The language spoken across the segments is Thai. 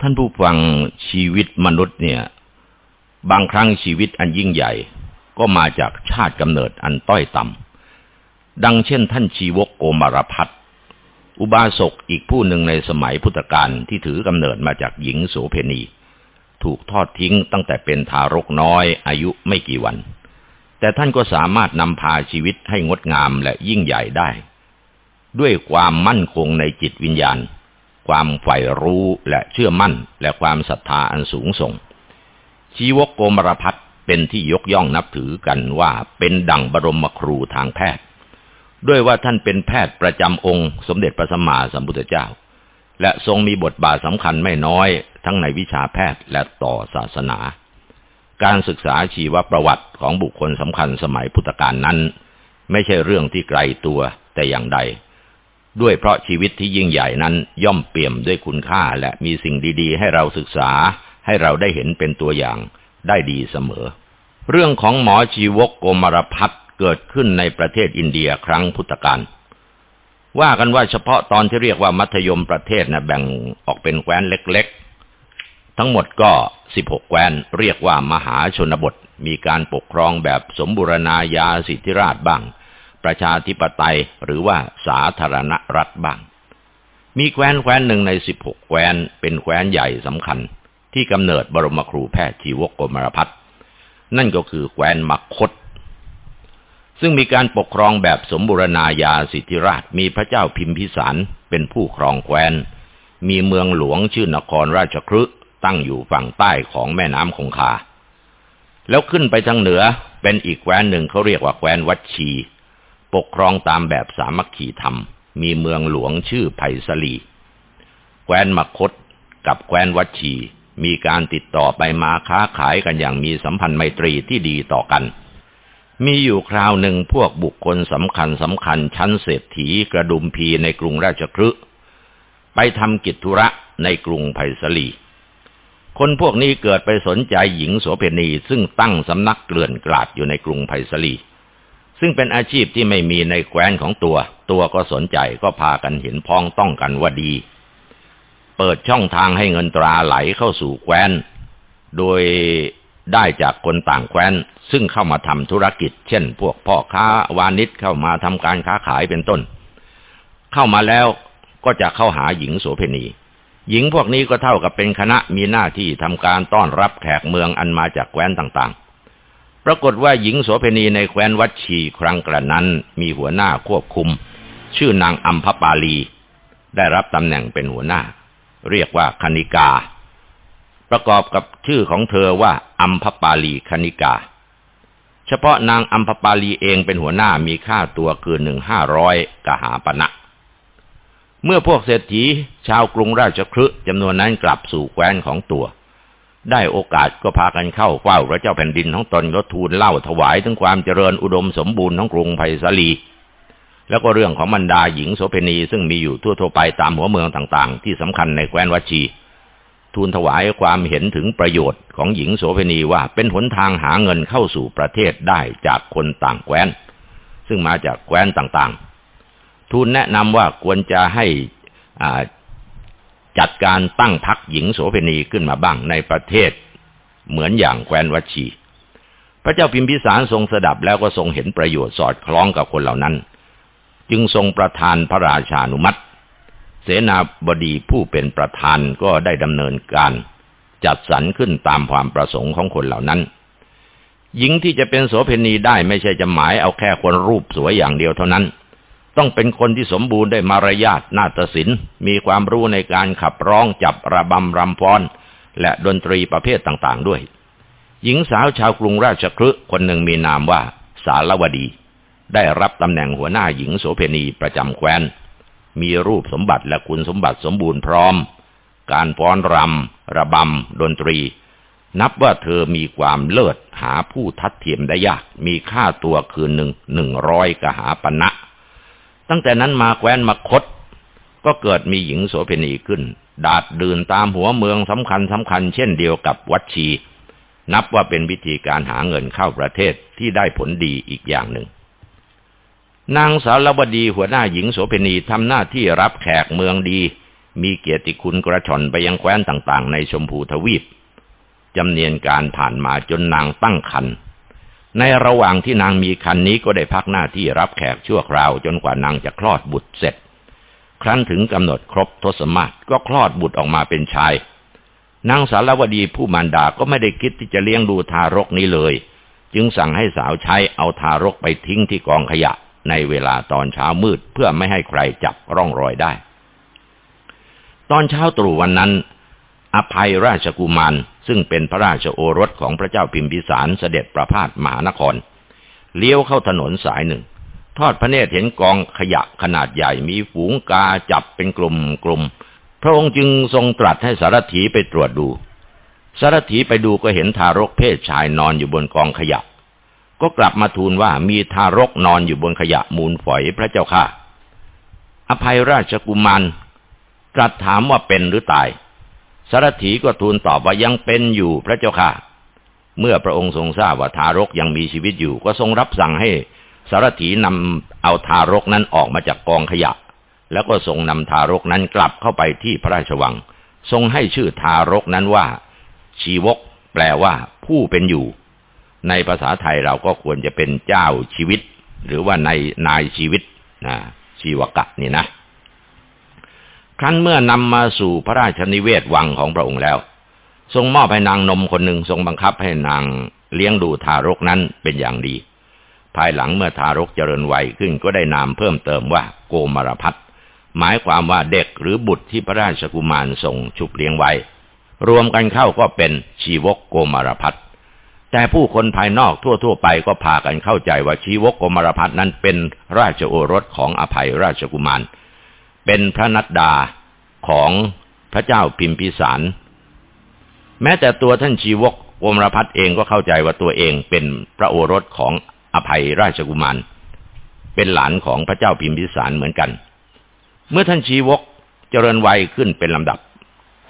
ท่านผู้ฟังชีวิตมนุษย์เนี่ย บางครั้งชีวิตอันยิ่งใหญ่ ก็มาจากชาติกำเนิดอันต้อยต่ำดังเช่น ท่านชีวกโกมารพัฒอุบาสกอีกผู้หนึ่งในสมัยพุทธกาลที่ถือกำเนิดมาจากหญิงโสเพณี ถูกทอดทิ้งตั้งแต่เป็นทารกน้อยอายุไม่กี่วัน แต่ท่านก็สามารถนำพาชีวิตให้งดงามและยิ่งใหญ่ได้ ด้วยความมั่นคงในจิตวิญญาณ ความใฝ่รู้และเชื่อมั่น และความศรัทธาอันสูงส่ง ชีวกโกมรพัฒเป็นที่ยกย่องนับถือกันว่าเป็นดั่งบรมครูทางแพทย์ ด้วยว่าท่านเป็นแพทย์ประจำองค์ สมเด็จพระสัมมาสัมพุทธเจ้า และทรงมีบทบาทสำคัญไม่น้อยทั้งในวิชาแพทย์และต่อศาสนา การศึกษาชีวประวัติของบุคคลสำคัญสมัยพุทธกาลนั้น ไม่ใช่เรื่องที่ไกลตัวแต่อย่างใด ด้วยเพราะชีวิตที่ยิ่งใหญ่นั้นย่อมเปี่ยมด้วยคุณค่าและมีสิ่งดีๆ ให้เราศึกษา ให้เราได้เห็นเป็นตัวอย่างได้ดีเสมอ เรื่องของหมอชีวกโกมารพัฒเกิดขึ้นในประเทศอินเดียครั้งพุทธกาลว่ากันว่าเฉพาะตอนที่เรียกว่ามัธยมประเทศนะแบ่งออกเป็นแคว้นเล็กๆ ทั้งหมดก็สิบหกแคว้นเรียกว่ามหาชนบท มีการปกครองแบบสมบูรณาญาสิทธิราชบ้าง ประชาธิปไตยหรือว่าสาธารณรัฐบ้าง มีแคว้นแคว้นหนึ่งในสิบหกแคว้น เป็นแคว้นใหญ่สำคัญ ที่กำเนิดบรมครูแพทย์ชีวกกมารพัฒนั่นก็คือแคว้นมคต ซึ่งมีการปกครองแบบสมบูรณาญาสิทธิราชมีพระเจ้าพิมพิสารเป็นผู้ครองแคว้น มีเมืองหลวงชื่อนครราชครึตั้งอยู่ฝั่งใต้ของแม่น้ำคงคาแล้วขึ้นไปทางเหนือเป็นอีกแคว้นหนึ่งเขาเรียกว่าแคว้นวัดชี ปกครองตามแบบสามัคคีธรรม มีเมืองหลวงชื่อไผ่สลีแคว้นมคตกับแคว้นวัดชี มีการติดต่อไปมาค้าขายกันอย่างมีสัมพันธ์ไมตรีที่ดีต่อกัน มีอยู่คราวหนึ่งพวกบุคคลสำคัญสำคัญชั้นเศรษฐีกระดุมพีในกรุงราชคฤห์ไปทำกิจธุระในกรุงไผ่สลี คนพวกนี้เกิดไปสนใจหญิงโสเภณีซึ่งตั้งสำนักเกลื่อนกลาดอยู่ในกรุงไผ่สลี ซึ่งเป็นอาชีพที่ไม่มีในแคว้นของตัว ตัวก็สนใจก็พากันเห็นพ้องต้องกันว่าดี เปิดช่องทางให้เงินตราไหลเข้าสู่แคว้น โดยได้จากคนต่างแคว้น ซึ่งเข้ามาทำธุรกิจ เช่น พวกพ่อค้าวานิชเข้ามาทำการค้าขายเป็นต้น เข้ามาแล้วก็จะเข้าหาหญิงโสเพณี หญิงพวกนี้ก็เท่ากับเป็นคณะมีหน้าที่ทำการต้อนรับแขกเมืองอันมาจากแคว้นต่างๆ ปรากฏว่าหญิงโสเพณีในแคว้นวัดชีครั้งกระนั้นมีหัวหน้าควบคุม ชื่อนางอัมพปาลี ได้รับตำแหน่งเป็นหัวหน้า เรียกว่าคณิกา ประกอบกับชื่อของเธอว่าอัมพปาลีคณิกา เฉพาะนางอัมพปาลีเองเป็นหัวหน้ามีค่าตัวเกินหนึ่งห้าร้อยกหาปณะเมื่อพวกเศรษฐีชาวกรุงราชคฤห์จำนวนนั้นกลับสู่แคว้นของตัว ได้โอกาสก็พากันเข้าเฝ้าพระเจ้าแผ่นดินของตนก็ทูลเล่าถวายถึงความเจริญอุดมสมบูรณ์ของกรุงไผ่สาลี แล้วก็เรื่องของบรรดาหญิงโสเภณีซึ่งมีอยู่ทั่วๆไปตามหัวเมืองต่างๆ ที่สำคัญในแคว้นวัชี ทูลถวายความเห็นถึงประโยชน์ของหญิงโสเภณีว่าเป็นหนทางหาเงินเข้าสู่ประเทศได้จากคนต่างแคว้น ซึ่งมาจากแคว้นต่างๆ ทูลแนะนำว่าควรจะให้ จัดการตั้งพักหญิงโสเภณีขึ้นมาบ้างในประเทศ เหมือนอย่างแคว้นวัชี พระเจ้าพิมพิสารทรงสดับแล้วก็ทรงเห็นประโยชน์สอดคล้องกับคนเหล่านั้น จึงทรงประทานพระราชานุมัติ เสนาบดีผู้เป็นประธานก็ได้ดำเนินการ จัดสรรขึ้นตามความประสงค์ของคนเหล่านั้น หญิงที่จะเป็นโสเภณีได้ไม่ใช่จะหมายเอาแค่คนรูปสวยอย่างเดียวเท่านั้น ต้องเป็นคนที่สมบูรณ์ได้มารยาทนาฏศิลป์มีความรู้ในการขับร้องจับระบำรำฟ้อน และดนตรีประเภทต่างๆด้วย หญิงสาวชาวกรุงราชคฤห์คนหนึ่งมีนามว่า สารวดี ได้รับตำแหน่งหัวหน้าหญิงโสเภณีประจำแคว้น มีรูปสมบัติและคุณสมบัติสมบูรณ์พร้อม การฟ้อนรำระบำดนตรี นับว่าเธอมีความเลิศหาผู้ทัดเทียมได้ยาก มีค่าตัวคืนหนึ่งหนึ่งร้อยกหาปณะ ตั้งแต่นั้นมาแคว้นมคต ก็เกิดมีหญิงโสเภณีขึ้น ดาดดื่นตามหัวเมืองสำคัญสำคัญเช่นเดียวกับวัดชี นับว่าเป็นวิธีการหาเงินเข้าประเทศที่ได้ผลดีอีกอย่างหนึ่ง นางสารวดีหัวหน้าหญิงโสเภณีทำหน้าที่รับแขกเมืองดี มีเกียรติคุณกระชอนไปยังแคว้นต่างๆ ในชมพูทวีปจำเนียนการผ่านมาจนนางตั้งคัน ในระหว่างที่นางมีคันนี้ก็ได้พักหน้าที่รับแขกชั่วคราวจนกว่านางจะคลอดบุตรเสร็จ ครั้นถึงกำหนดครบทศมาศก็คลอดบุตรออกมาเป็นชาย นางสารวดีผู้มารดาก็ไม่ได้คิดที่จะเลี้ยงดูทารกนี้เลย จึงสั่งให้สาวใช้เอาทารกไปทิ้งที่กองขยะ ในเวลาตอนเช้ามืดเพื่อไม่ให้ใครจับร่องรอยได้ ตอนเช้าตรู่วันนั้น อภัยราชกุมาร ซึ่งเป็นพระราชโอรสของพระเจ้าพิมพิสารเสด็จประพาสมหานคร เลี้ยวเข้าถนนสายหนึ่ง ทอดพระเนตรเห็นกองขยะขนาดใหญ่มีฝูงกาจับเป็นกลุ่มกลุ่มพระองค์จึงทรงตรัสให้สารถีไปตรวจดู สารถีไปดูก็เห็นทารกเพศชายนอนอยู่บนกองขยะ ก็กลับมาทูลว่ามีทารกนอนอยู่บนขยะมูลฝอยพระเจ้าค่ะ อภัยราชกุมารตรัสถามว่าเป็นหรือตาย สารถีก็ทูลตอบว่ายังเป็นอยู่พระเจ้าค่ะ เมื่อพระองค์ทรงทราบว่าทารกยังมีชีวิตอยู่ ก็ทรงรับสั่งให้สารถีนำเอาทารกนั้นออกมาจากกองขยะ แล้วก็ทรงนำทารกนั้นกลับเข้าไปที่พระราชวัง ทรงให้ชื่อทารกนั้นว่า ชีวก แปลว่า ผู้เป็นอยู่ ในภาษาไทยเราก็ควรจะเป็นเจ้าชีวิต หรือว่าในนายชีวิตนะชีวกะนี่นะ ครั้นเมื่อนำมาสู่พระราชนิเวศวังของพระองค์แล้ว ทรงมอบให้นางนมคนหนึ่งทรงบังคับให้นางเลี้ยงดูทารกนั้นเป็นอย่างดี ภายหลังเมื่อทารกเจริญวัยขึ้นก็ได้นามเพิ่มเติมว่าโกมารพัฒหมายความว่าเด็กหรือบุตรที่พระราชกุมารทรงชุบเลี้ยงไว้ รวมกันเข้าก็เป็นชีวกโกมารพัฒแต่ผู้คนภายนอกทั่ว ๆ ไปก็พากันเข้าใจว่าชีวกโกมารพัฒนั้นเป็นราชโอรสของอภัยราชกุมาร เป็นพระนัดดาของพระเจ้าพิมพิสาร แม้แต่ตัวท่านชีวกโอมรพัฒเองก็เข้าใจว่าตัวเองเป็นพระโอรสของอภัยราชกุมาร เป็นหลานของพระเจ้าพิมพิสารเหมือนกัน เมื่อท่านชีวกเจริญวัยขึ้นเป็นลำดับ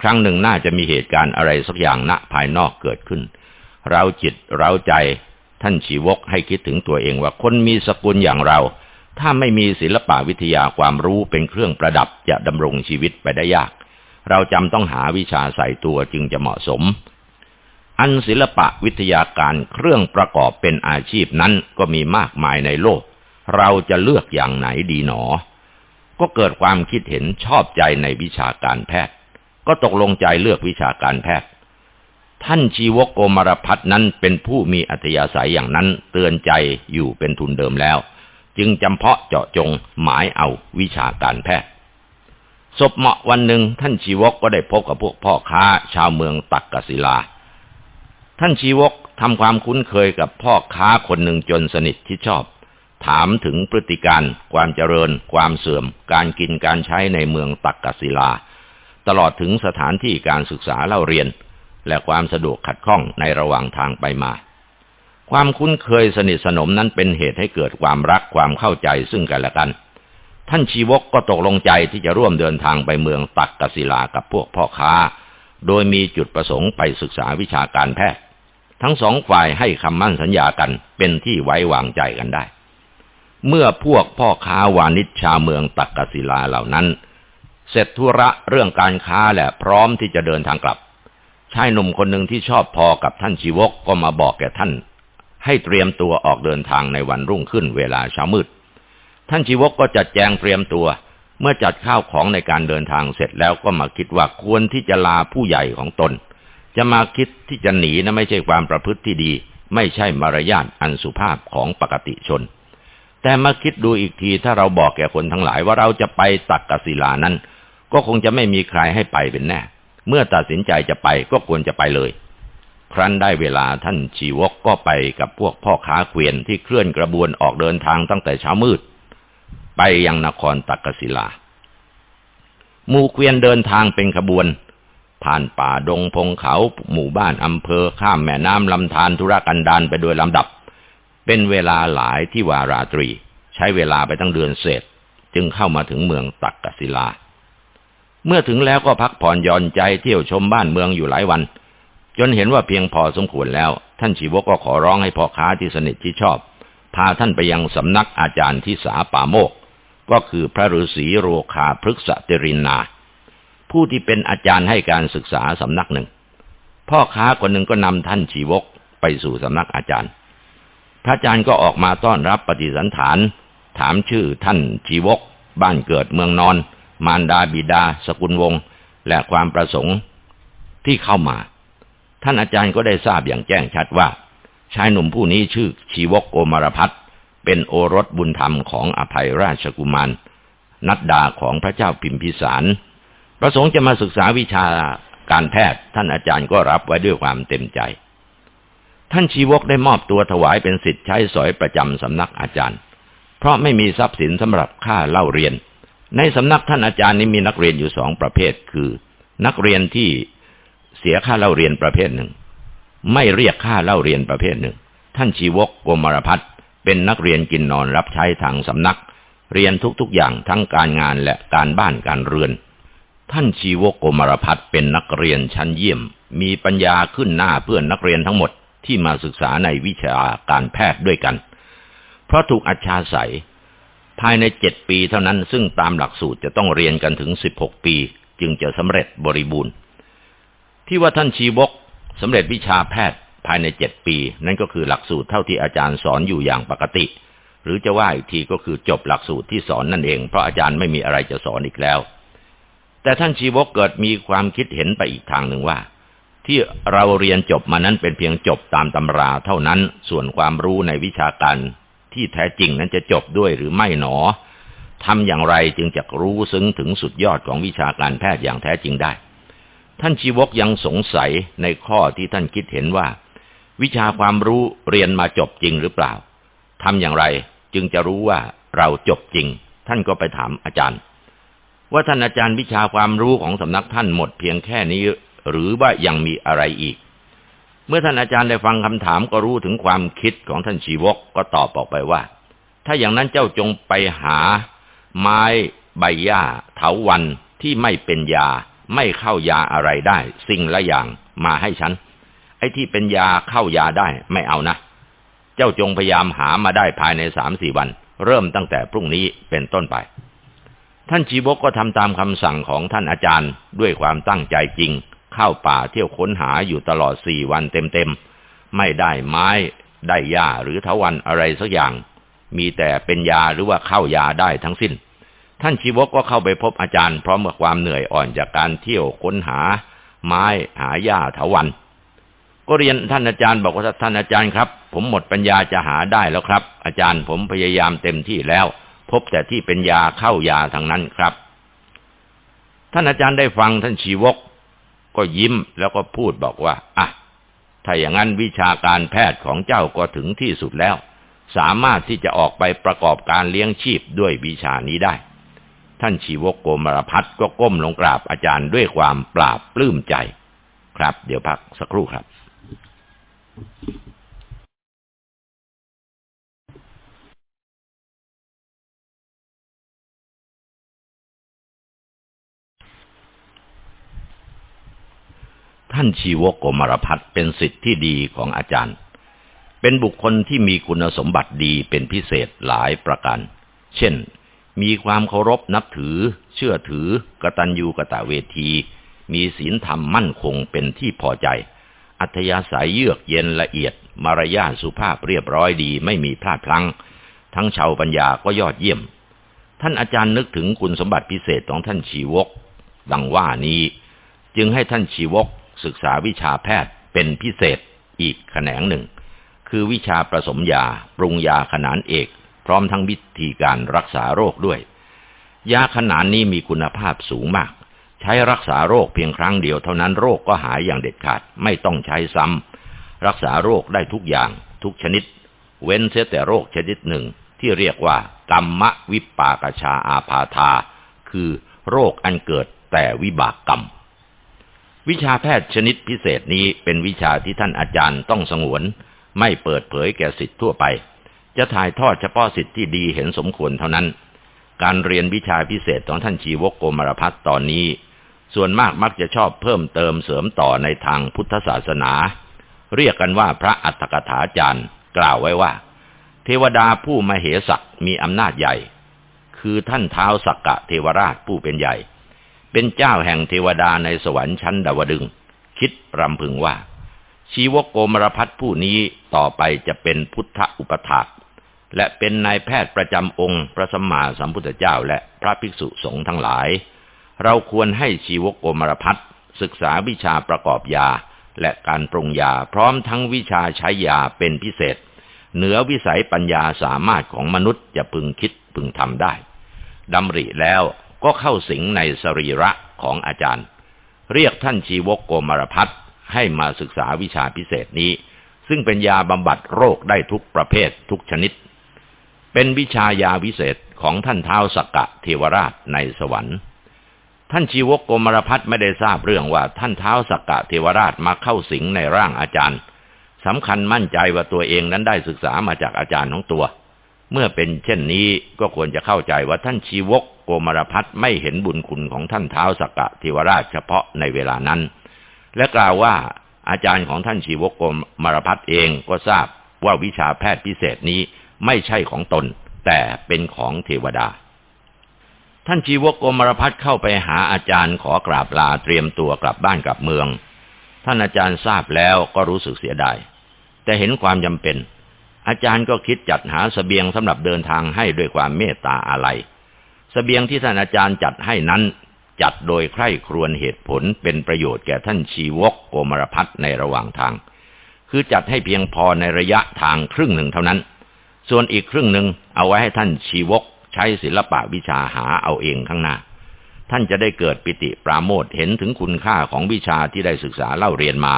ครั้งหนึ่งน่าจะมีเหตุการณ์อะไรสักอย่างณภายนอกเกิดขึ้น เราจิตเราใจท่านชีวกให้คิดถึงตัวเองว่าคนมีสกุลอย่างเรา ถ้าไม่มีศิลปะวิทยาความรู้เป็นเครื่องประดับจะดำรงชีวิตไปได้ยาก เราจำต้องหาวิชาใส่ตัวจึงจะเหมาะสม อันศิลปะวิทยาการเครื่องประกอบเป็นอาชีพนั้นก็มีมากมายในโลก เราจะเลือกอย่างไหนดีหนอ ก็เกิดความคิดเห็นชอบใจในวิชาการแพทย์ ก็ตกลงใจเลือกวิชาการแพทย์ ท่านชีวกโกมารพัฒนั้นเป็นผู้มีอัธยาศัยอย่างนั้นเตือนใจอยู่เป็นทุนเดิมแล้ว จึงจำเพาะเจาะจงหมายเอาวิชาการแพทย์ศพเหมาะวันหนึ่งท่านชีวกก็ได้พบกับพวกพ่อค้าชาวเมืองตักกศิลา ท่านชีวกทำความคุ้นเคยกับพ่อค้าคนหนึ่งจนสนิทที่ชอบ ถามถึงพฤติการ ความเจริญ ความเสื่อม การกินการใช้ในเมืองตักกศิลา ตลอดถึงสถานที่การศึกษาเล่าเรียน และความสะดวกขัดข้องในระหว่างทางไปมา ความคุ้นเคยสนิทสนมนั้นเป็นเหตุให้เกิดความรักความเข้าใจซึ่งกันและกัน ท่านชีวกก็ตกลงใจที่จะร่วมเดินทางไปเมืองตักกศิลากับพวกพ่อค้า โดยมีจุดประสงค์ไปศึกษาวิชาการแพทย์ ทั้งสองฝ่ายให้คำมั่นสัญญากันเป็นที่ไว้วางใจกันได้ เมื่อพวกพ่อค้าวานิชชาเมืองตักกศิลาเหล่านั้น เสร็จธุระเรื่องการค้าและพร้อมที่จะเดินทางกลับชายหนุ่มคนหนึ่งที่ชอบพอกับท่านชีวกก็มาบอกแก่ท่าน ให้เตรียมตัวออกเดินทางในวันรุ่งขึ้นเวลาเช้ามืด ท่านชีวกก็จัดแจงเตรียมตัว เมื่อจัดข้าวของในการเดินทางเสร็จแล้วก็มาคิดว่าควรที่จะลาผู้ใหญ่ของตน จะมาคิดที่จะหนีนะไม่ใช่ความประพฤติที่ดี ไม่ใช่มารยาทอันสุภาพของปกติชน แต่มาคิดดูอีกทีถ้าเราบอกแก่คนทั้งหลายว่าเราจะไปตักกศิลานั้น ก็คงจะไม่มีใครให้ไปเป็นแน่ เมื่อตัดสินใจจะไปก็ควรจะไปเลย ครั้นได้เวลาท่านชีวกก็ไปกับพวกพ่อค้าเกวียนที่เคลื่อนกระบวนออกเดินทางตั้งแต่เช้ามืด ไปยังนครตักกศิลาหมู่เกวียนเดินทางเป็นขบวน ผ่านป่าดงพงเขาหมู่บ้านอำเภอข้ามแม่น้ำลำธารธุรกันดารไปโดยลำดับ เป็นเวลาหลายที่วาราตรี ใช้เวลาไปตั้งเดือนเศษ จึงเข้ามาถึงเมืองตักกศิลา เมื่อถึงแล้วก็พักผ่อนย่อนใจเที่ยวชมบ้านเมืองอยู่หลายวัน จนเห็นว่าเพียงพอสมควรแล้ว ท่านชีวกก็ขอร้องให้พ่อค้าที่สนิทที่ชอบ พาท่านไปยังสำนักอาจารย์ที่สาป่าโมก ก็คือพระฤาษีโรคาพฤกษเตรินนา ผู้ที่เป็นอาจารย์ให้การศึกษาสำนักหนึ่ง พ่อค้าคนหนึ่งก็นำท่านชีวกไปสู่สำนักอาจารย์ พระอาจารย์ก็ออกมาต้อนรับปฏิสันฐาน ถามชื่อท่านชีวก บ้านเกิดเมืองนอน มารดาบิดา สกุลวงศ์และความประสงค์ที่เข้ามา ท่านอาจารย์ก็ได้ทราบอย่างแจ้งชัดว่า ชายหนุ่มผู้นี้ชื่อชีวกโกมารพัฒเป็นโอรสบุญธรรมของอภัยราชกุมาร นัดดาของพระเจ้าพิมพิสาร ประสงค์จะมาศึกษาวิชาการแพทย์ท่านอาจารย์ก็รับไว้ด้วยความเต็มใจ ท่านชีวกได้มอบตัวถวายเป็นสิทธิ์ใช้สอยประจำสำนักอาจารย์ เพราะไม่มีทรัพย์สินสำหรับค่าเล่าเรียน ในสำนักท่านอาจารย์นี้มีนักเรียนอยู่สองประเภทคือ นักเรียนที่ สียค่าเล่าเรียนประเภทหนึ่ง ไม่เรียกค่าเล่าเรียนประเภทหนึ่ง ท่านชีวกโกมารพัฒเป็นนักเรียนกินนอนรับใช้ทางสำนัก เรียนทุกๆอย่างทั้งการงานและการบ้านการเรือน ท่านชีวกโกมารพัฒเป็นนักเรียนชั้นเยี่ยม มีปัญญาขึ้นหน้าเพื่อนนักเรียนทั้งหมดที่มาศึกษาในวิชาการแพทย์ด้วยกัน เพราะถูกอัจฉาศัยภายในเจ็ดปีเท่านั้นซึ่งตามหลักสูตรจะต้องเรียนกันถึงสิบหกปี จึงจะสำเร็จบริบูรณ์ ที่ว่าท่านชีวกสำเร็จวิชาแพทย์ภายในเจ็ดปี นั่นก็คือหลักสูตรเท่าที่อาจารย์สอนอยู่อย่างปกติ หรือจะว่าอีกทีก็คือจบหลักสูตรที่สอนนั่นเอง เพราะอาจารย์ไม่มีอะไรจะสอนอีกแล้ว แต่ท่านชีวกเกิดมีความคิดเห็นไปอีกทางหนึ่งว่า ที่เราเรียนจบมานั้นเป็นเพียงจบตามตำราเท่านั้นส่วนความรู้ในวิชาการที่แท้จริงนั้นจะจบด้วยหรือไม่หนอทำอย่างไรจึงจะรู้ซึ้งถึงสุดยอดของวิชาการแพทย์อย่างแท้จริงได้ ท่านชีวกยังสงสัยในข้อที่ท่านคิดเห็นว่า วิชาความรู้เรียนมาจบจริงหรือเปล่าทำอย่างไรจึงจะรู้ว่าเราจบจริง ท่านก็ไปถามอาจารย์ ว่าท่านอาจารย์วิชาความรู้ของสำนักท่านหมดเพียงแค่นี้ หรือว่ายังมีอะไรอีก เมื่อท่านอาจารย์ได้ฟังคำถามก็รู้ถึงความคิดของท่านชีวกก็ตอบออกไปว่า ถ้าอย่างนั้นเจ้าจงไปหา ไม้ ใบหญ้าเถาวันที่ไม่เป็นยา ไม่เข้ายาอะไรได้ สิ่งละอย่างมาให้ฉัน ไอ้ที่เป็นยาเข้ายาได้ไม่เอานะ เจ้าจงพยายามหามาได้ภายในสามสี่วัน เริ่มตั้งแต่พรุ่งนี้เป็นต้นไป ท่านชีบกก็ทำตามคำสั่งของท่านอาจารย์ด้วยความตั้งใจจริง เข้าป่าเที่ยวค้นหาอยู่ตลอดสี่วันเต็มๆ ไม่ได้ไม้ได้ยาหรือทวันอะไรสักอย่าง มีแต่เป็นยาหรือว่าเข้ายาได้ทั้งสิ้น ท่านชีวกก็เข้าไปพบอาจารย์พร้อมกับความเหนื่อยอ่อนจากการเที่ยวค้นหา ไม้หายาถาวัน ก็เรียนท่านอาจารย์บอกว่าท่านอาจารย์ครับ ผมหมดปัญญาจะหาได้แล้วครับ อาจารย์ผมพยายามเต็มที่แล้ว พบแต่ที่เป็นยาเข้ายาทางนั้นครับ ท่านอาจารย์ได้ฟังท่านชีวก ก็ยิ้มแล้วก็พูดบอกว่าอะถ้าอย่างนั้นวิชาการแพทย์ของเจ้าก็ถึงที่สุดแล้ว สามารถที่จะออกไปประกอบการเลี้ยงชีพด้วยวิชานี้ได้ ท่านชีวกโกมารพัฒก็ก้มลงกราบอาจารย์ด้วยความปราบปลื้มใจ ครับ เดี๋ยวพักสักครู่ครับ ท่านชีวกโกมารพัฒเป็นสิทธิ์ที่ดีของอาจารย์ เป็นบุคคลที่มีคุณสมบัติดีเป็นพิเศษหลายประการ เช่น มีความเคารพนับถือ เชื่อถือกตัญญูกะตะเวที มีศีลธรรมมั่นคงเป็นที่พอใจ อัธยาศัยเยือกเย็นละเอียด มารยาสุภาพเรียบร้อยดีไม่มีพลาดพลั้ง ทั้งชาวปัญญาก็ยอดเยี่ยม ท่านอาจารย์นึกถึงคุณสมบัติพิเศษของท่านชีวก ดังว่านี้ จึงให้ท่านชีวกศึกษาวิชาแพทย์เป็นพิเศษอีกแขนงหนึ่ง คือวิชาผสมยาปรุงยาขนานเอก พร้อมทั้งวิธีการรักษาโรคด้วย ยาขนานนี้มีคุณภาพสูงมาก ใช้รักษาโรคเพียงครั้งเดียวเท่านั้นโรคก็หายอย่างเด็ดขาดไม่ต้องใช้ซ้ำรักษาโรคได้ทุกอย่าง ทุกชนิด เว้นเสียแต่โรคชนิดหนึ่งที่เรียกว่ากรรมวิปากชาอาพาธา คือโรคอันเกิดแต่วิบากกรรม วิชาแพทย์ชนิดพิเศษนี้เป็นวิชาที่ท่านอาจารย์ต้องสงวน ไม่เปิดเผยแก่สิทธิ์ทั่วไป จะถ่ายทอดเฉพาะสิทธิ์ที่ดีเห็นสมควรเท่านั้น การเรียนวิชาพิเศษของท่านชีวกโกมารพัฒตอนนี้ ส่วนมากมักจะชอบเพิ่มเติมเสริมต่อในทางพุทธศาสนา เรียกกันว่าพระอัฏฐกถาจารย์ กล่าวไว้ว่า เทวดาผู้มาเหสักมีอำนาจใหญ่ คือท่านเท้าสักกะเทวราชผู้เป็นใหญ่ เป็นเจ้าแห่งเทวดาในสวรรค์ชั้นดาวดึง คิดรำพึงว่า ชีวโกมรพัฒผู้นี้ต่อไปจะเป็นพุทธอุปถาก และเป็นนายแพทย์ประจำองค์พระสัมมาสัมพุทธเจ้าและพระภิกษุสงฆ์ทั้งหลาย เราควรให้ชีวโกมรพัฒศึกษาวิชาประกอบยา และการปรุงยาพร้อมทั้งวิชาใช้ยาเป็นพิเศษ เหนือวิสัยปัญญาสามารถของมนุษย์จะพึงคิดพึงทำได้ดำริแล้วก็เข้าสิงในสรีระของอาจารย์ เรียกท่านชีวกโกมารพัฒให้มาศึกษาวิชาพิเศษนี้ ซึ่งเป็นยาบำบัดโรคได้ทุกประเภททุกชนิด เป็นวิชายาวิเศษของท่านเท้าสกกะเทวราชในสวรรค์ ท่านชีวกโกมารพัฒไม่ได้ทราบเรื่องว่าท่านเท้าสกกะเทวราชมาเข้าสิงในร่างอาจารย์สำคัญมั่นใจว่าตัวเองนั้นได้ศึกษามาจากอาจารย์ของตัว เมื่อเป็นเช่นนี้ก็ควรจะเข้าใจว่าท่านชีวกโกมารพัฒไม่เห็นบุญคุณของท่านเท้าสกกะเทวราชเฉพาะในเวลานั้น และกล่าวว่าอาจารย์ของท่านชีวกโกมารพัฒเองก็ทราบว่าวิชาแพทย์พิเศษนี้ ไม่ใช่ของตน แต่เป็นของเทวดา ท่านชีวกโกมารพัฒเข้าไปหาอาจารย์ขอกราบลาเตรียมตัวกลับบ้านกลับเมือง ท่านอาจารย์ทราบแล้วก็รู้สึกเสียดาย แต่เห็นความจำเป็น อาจารย์ก็คิดจัดหาสเสบียงสำหรับเดินทางให้ด้วยความเมตตาอาลัยสเสบียงที่ท่านอาจารย์จัดให้นั้นจัดโดยใคร่ครวญเหตุผลเป็นประโยชน์แก่ท่านชีวกโกมารพัฒในระหว่างทาง คือจัดให้เพียงพอในระยะทางครึ่งหนึ่งเท่านั้น ส่วนอีกครึ่งหนึ่งเอาไว้ให้ท่านชีวกใช้ศิลปะวิชาหาเอาเองข้างหน้า ท่านจะได้เกิดปิติปราโมทเห็นถึงคุณค่าของวิชาที่ได้ศึกษาเล่าเรียนมา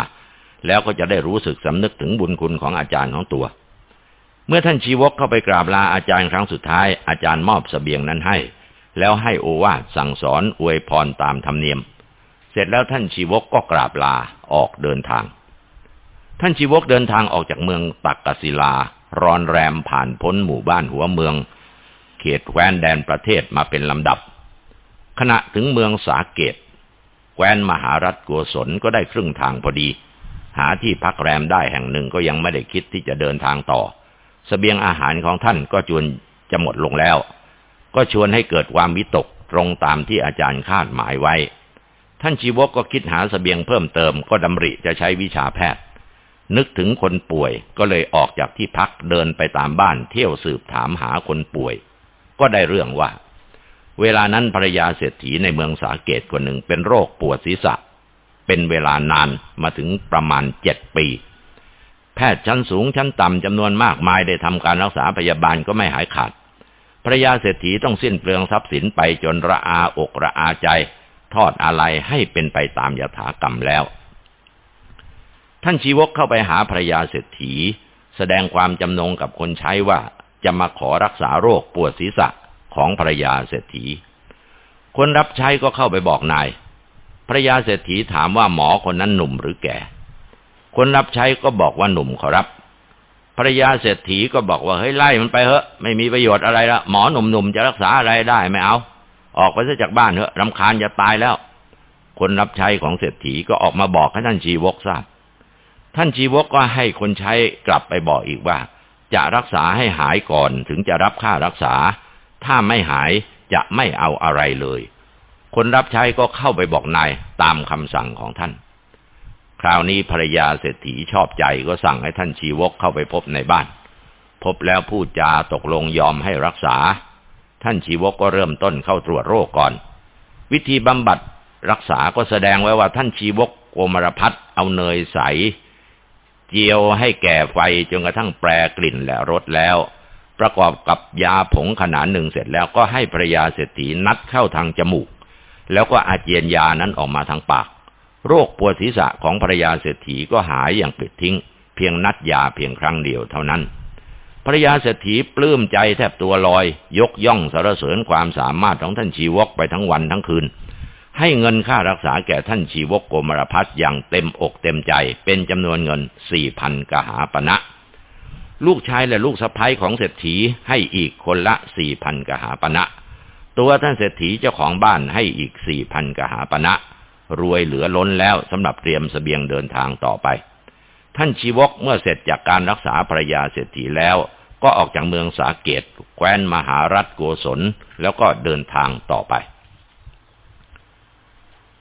แล้วก็จะได้รู้สึกสำนึกถึงบุญคุณของอาจารย์ของตัว เมื่อท่านชีวกเข้าไปกราบลาอาจารย์ครั้งสุดท้ายอาจารย์มอบสเสบียงนั้นให้ แล้วให้โอวาทสั่งสอนอวยพรตามธรรมเนียม เสร็จแล้วท่านชีวกก็กราบลาออกเดินทาง ท่านชีวกเดินทางออกจากเมืองตักกศิลา รอนแรมผ่านพ้นหมู่บ้านหัวเมือง เขตแคว้นแดนประเทศมาเป็นลำดับ ขณะถึงเมืองสาเกตแคว้นมหารัฐกัวสนก็ได้ครึ่งทางพอดี หาที่พักแรมได้แห่งหนึ่งก็ยังไม่ได้คิดที่จะเดินทางต่อสเสบียงอาหารของท่านก็จวนจะหมดลงแล้ว ก็ชวนให้เกิดความวิตกตรงตามที่อาจารย์คาดหมายไว้ ท่านชีวกก็คิดหาสเสบียงเพิ่มเติมก็ดำริจะใช้วิชาแพทย์ นึกถึงคนป่วยก็เลยออกจากที่พักเดินไปตามบ้านเที่ยวสืบถามหาคนป่วย ก็ได้เรื่องว่า เวลานั้นภรรยาเศรษฐีในเมืองสาเกตคนหนึ่งเป็นโรคปวดศีรษะ เป็นเวลานานมาถึงประมาณเจ็ดปี แพทย์ชั้นสูงชั้นต่ำจำนวนมากมายได้ทำการรักษาพยาบาลก็ไม่หายขาดภรยาเศรษฐีต้องสิ้นเปลืองทรัพย์สินไปจนระอาอกระอาใจ ทอดอะไรให้เป็นไปตามยถากรรมแล้ว ท่านชีวกเข้าไปหาภรยาเศรษฐี แสดงความจำนงกับคนใช้ว่าจะมาขอรักษาโรคปวดศีรษะของภรยาเศรษฐี คนรับใช้ก็เข้าไปบอกนายภรยาเศรษฐีถามว่าหมอคนนั้นหนุ่มหรือแก่ คนรับใช้ก็บอกว่าหนุ่มขอรับภรรยาเศรษฐีก็บอกว่าเฮ้ยไล่มันไปเถอะไม่มีประโยชน์อะไรละหมอหนุ่มๆจะรักษาอะไรได้ไม่เอา ออกไปซะจากบ้านเถอะรำคาญจะตายแล้ว คนรับใช้ของเศรษฐีก็ออกมาบอกให้ท่านชีวกทราบ ท่านชีวกก็ให้คนใช้กลับไปบอกอีกว่า จะรักษาให้หายก่อนถึงจะรับค่ารักษา ถ้าไม่หายจะไม่เอาอะไรเลย คนรับใช้ก็เข้าไปบอกนายตามคำสั่งของท่าน คราวนี้ภรรยาเศรษฐีชอบใจก็สั่งให้ท่านชีวกเข้าไปพบในบ้าน พบแล้วพูดจาตกลงยอมให้รักษา ท่านชีวกก็เริ่มต้นเข้าตรวจโรคก่อน วิธีบำบัดรักษาก็แสดงไว้ว่าท่านชีวกโกมารพัฒเอาเนยใส เจียวให้แก่ไฟจนกระทั่งแปรกลิ่นและรสแล้ว ประกอบกับยาผงขนาดหนึ่งเสร็จแล้วก็ให้ภรยาเศรษฐีนัดเข้าทางจมูก แล้วก็อาเจียนยานั้นออกมาทางปาก โรคปวดศีรษะของภรยาเศรษฐีก็หายอย่างปิดทิ้ง เพียงนัดยาเพียงครั้งเดียวเท่านั้นภรยาเศรษฐีปลื้มใจแทบตัวลอย ยกย่องสรรเสริญความสามารถของท่านชีวกไปทั้งวันทั้งคืน ให้เงินค่ารักษาแก่ท่านชีวกโกมารพัฒอย่างเต็มอกเต็มใจ เป็นจำนวนเงินสี่พันกหาปณะลูกชายและลูกสะพ้ยของเศรษฐีให้อีกคนละสี่พันกหาปณะตัวท่านเศรษฐีเจ้าของบ้านให้อีกสี่พันกหาปณะรวยเหลือล้นแล้วสำหรับเตรียมสเสบียงเดินทางต่อไป ท่านชีวกเมื่อเสร็จจากการรักษาภรรยาเศรษฐีแล้ว ก็ออกจากเมืองสาเกตแคว้นมหารัฐโกศลแล้วก็เดินทางต่อไป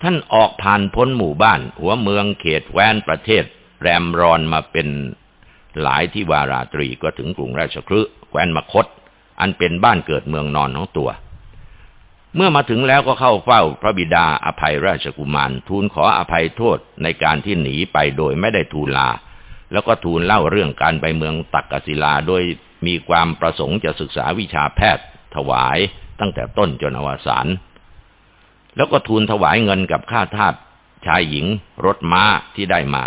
ท่านออกผ่านพ้นหมู่บ้าน หัวเมืองเขตแว้นประเทศ แรมรอนมาเป็นหลายที่วาราตรีก็ถึงกรุงราชคฤห์แคว้นมคต อันเป็นบ้านเกิดเมืองนอนของตัว เมื่อมาถึงแล้วก็เข้าเฝ้าพระบิดาอภัยราชกุมาร ทูลขออภัยโทษในการที่หนีไปโดยไม่ได้ทูลลา แล้วก็ทูลเล่าเรื่องการไปเมืองตักกศิลาโดยมีความประสงค์จะศึกษาวิชาแพทย์ ถวายตั้งแต่ต้นจนอวสาน แล้วก็ทูลถวายเงินกับข้าทาสชายหญิง รถม้าที่ได้มา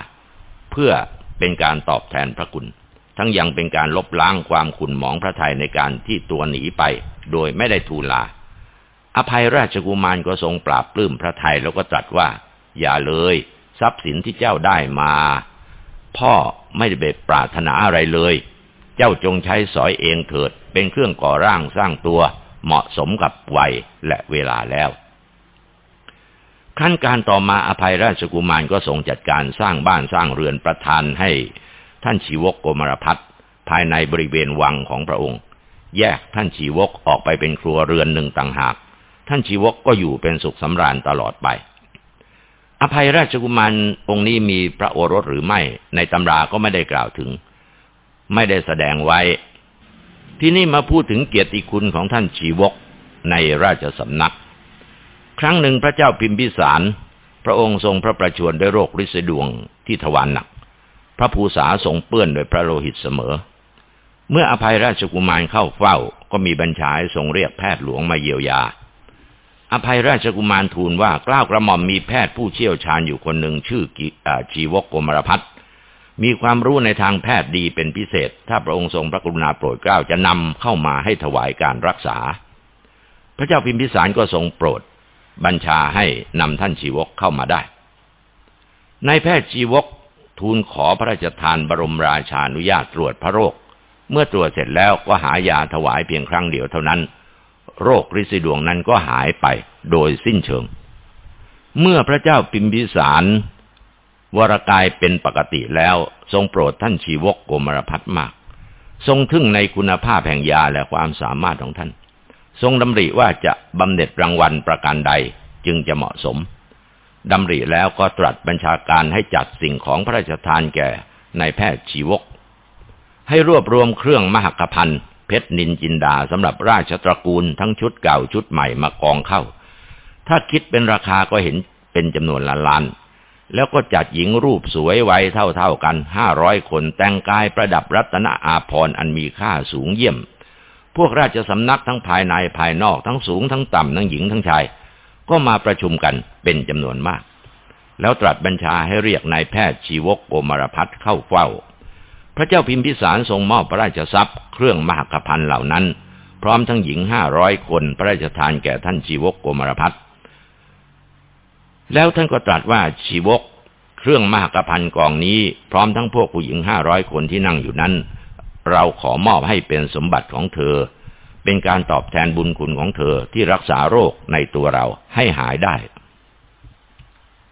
เพื่อเป็นการตอบแทนพระคุณ ทั้งยังเป็นการลบล้างความขุนหมองพระทัยในการที่ตัวหนีไป โดยไม่ได้ทูลลา อภัยราชกุมารก็ทรงปราบปลื้มพระทัยแล้วก็ตรัสว่า อย่าเลย ทรัพย์สินที่เจ้าได้มา พ่อไม่ได้เบปรารถนาอะไรเลย เจ้าจงใช้สอยเองเถิด เป็นเครื่องก่อร่างสร้างตัว เหมาะสมกับวัยและเวลาแล้ว ขั้นการต่อมาอภัยราชกุมารก็ทรงจัดการสร้างบ้านสร้างเรือนประทานให้ท่านชีวกโกมารพัฒภายในบริเวณวังของพระองค์ แยกท่านชีวกออกไปเป็นครัวเรือนหนึ่งต่างหาก ท่านชีวกก็อยู่เป็นสุขสำราญตลอดไป อภัยราชกุมารองค์นี้มีพระโอรสหรือไม่ ในตำราก็ไม่ได้กล่าวถึง ไม่ได้แสดงไว้ ที่นี่มาพูดถึงเกียรติคุณของท่านชีวกในราชสำนัก ครั้งหนึ่งพระเจ้าพิมพิสาร พระองค์ทรงพระประชวรด้วยโรคริษดวงที่ทวารหนัก พระภูษาทรงเปื้อนด้วยพระโลหิตเสมอ เมื่ออภัยราชกุมารเข้าเฝ้าก็มีบัญชาให้ทรงเรียกแพทย์หลวงมาเยียวยา อภัยราชกุมารทูลว่ากล้าวกระหม่อมมีแพทย์ผู้เชี่ยวชาญอยู่คนหนึ่งชื่อจีวกโกมารพัฒมีความรู้ในทางแพทย์ดีเป็นพิเศษ ถ้าพระองค์ทรงพระกรุณาโปรดเกล้าจะนำเข้ามาให้ถวายการรักษา พระเจ้าพิมพิสารก็ทรงโปรด บัญชาให้นำท่านชีวกเข้ามาได้ในแพทย์ชีวกทูลขอพระราชทานบรมราชานุญาตตรวจพระโรค เมื่อตรวจเสร็จแล้วก็หายาถวายเพียงครั้งเดียวเท่านั้น โรคริสิดวงนั้นก็หายไปโดยสิ้นเชิง เมื่อพระเจ้าปิมพิสาร วรกายเป็นปกติแล้วทรงโปรดท่านชีวกโกมารพัฒมาก ทรงทึ่งในคุณภาพแห่งยาและความสามารถของท่าน ทรงดำริว่าจะบำเหน็จรางวัลประการใดจึงจะเหมาะสมดำริแล้วก็ตรัสบัญชาการให้จัดสิ่งของพระราชทานแก่นายแพทย์ชีวก ให้รวบรวมเครื่องมหกพันเพชรนินจินดาสำหรับราชตระกูลทั้งชุดเก่าชุดใหม่มากองเข้า ถ้าคิดเป็นราคาก็เห็นเป็นจำนวนล้านล้าน แล้วก็จัดหญิงรูปสวยไว้เท่าๆกันห้าร้อยคนแต่งกายประดับรัตนอาภรณ์อันมีค่าสูงเยี่ยม พวกราชสำนักทั้งภายในภายนอกทั้งสูงทั้งต่ำทั้งหญิงทั้งชาย ก็มาประชุมกันเป็นจำนวนมาก แล้วตรัสบัญชาให้เรียกนายแพทย์ชีวกโกมารพัฒเข้าเฝ้า พระเจ้าพิมพิสารทรงมอบพระราชทรัพย์ เครื่องมหกพันเหล่านั้น พร้อมทั้งหญิงห้าร้อยคนพระราชทานแก่ท่านชีวกโกมารพัฒแล้วท่านก็ตรัสว่าชีวก เครื่องมหกพันกองนี้ พร้อมทั้งพวกผู้หญิงห้าร้อยคนที่นั่งอยู่นั้น เราขอมอบให้เป็นสมบัติของเธอ เป็นการตอบแทนบุญคุณของเธอที่รักษาโรคในตัวเราให้หายได้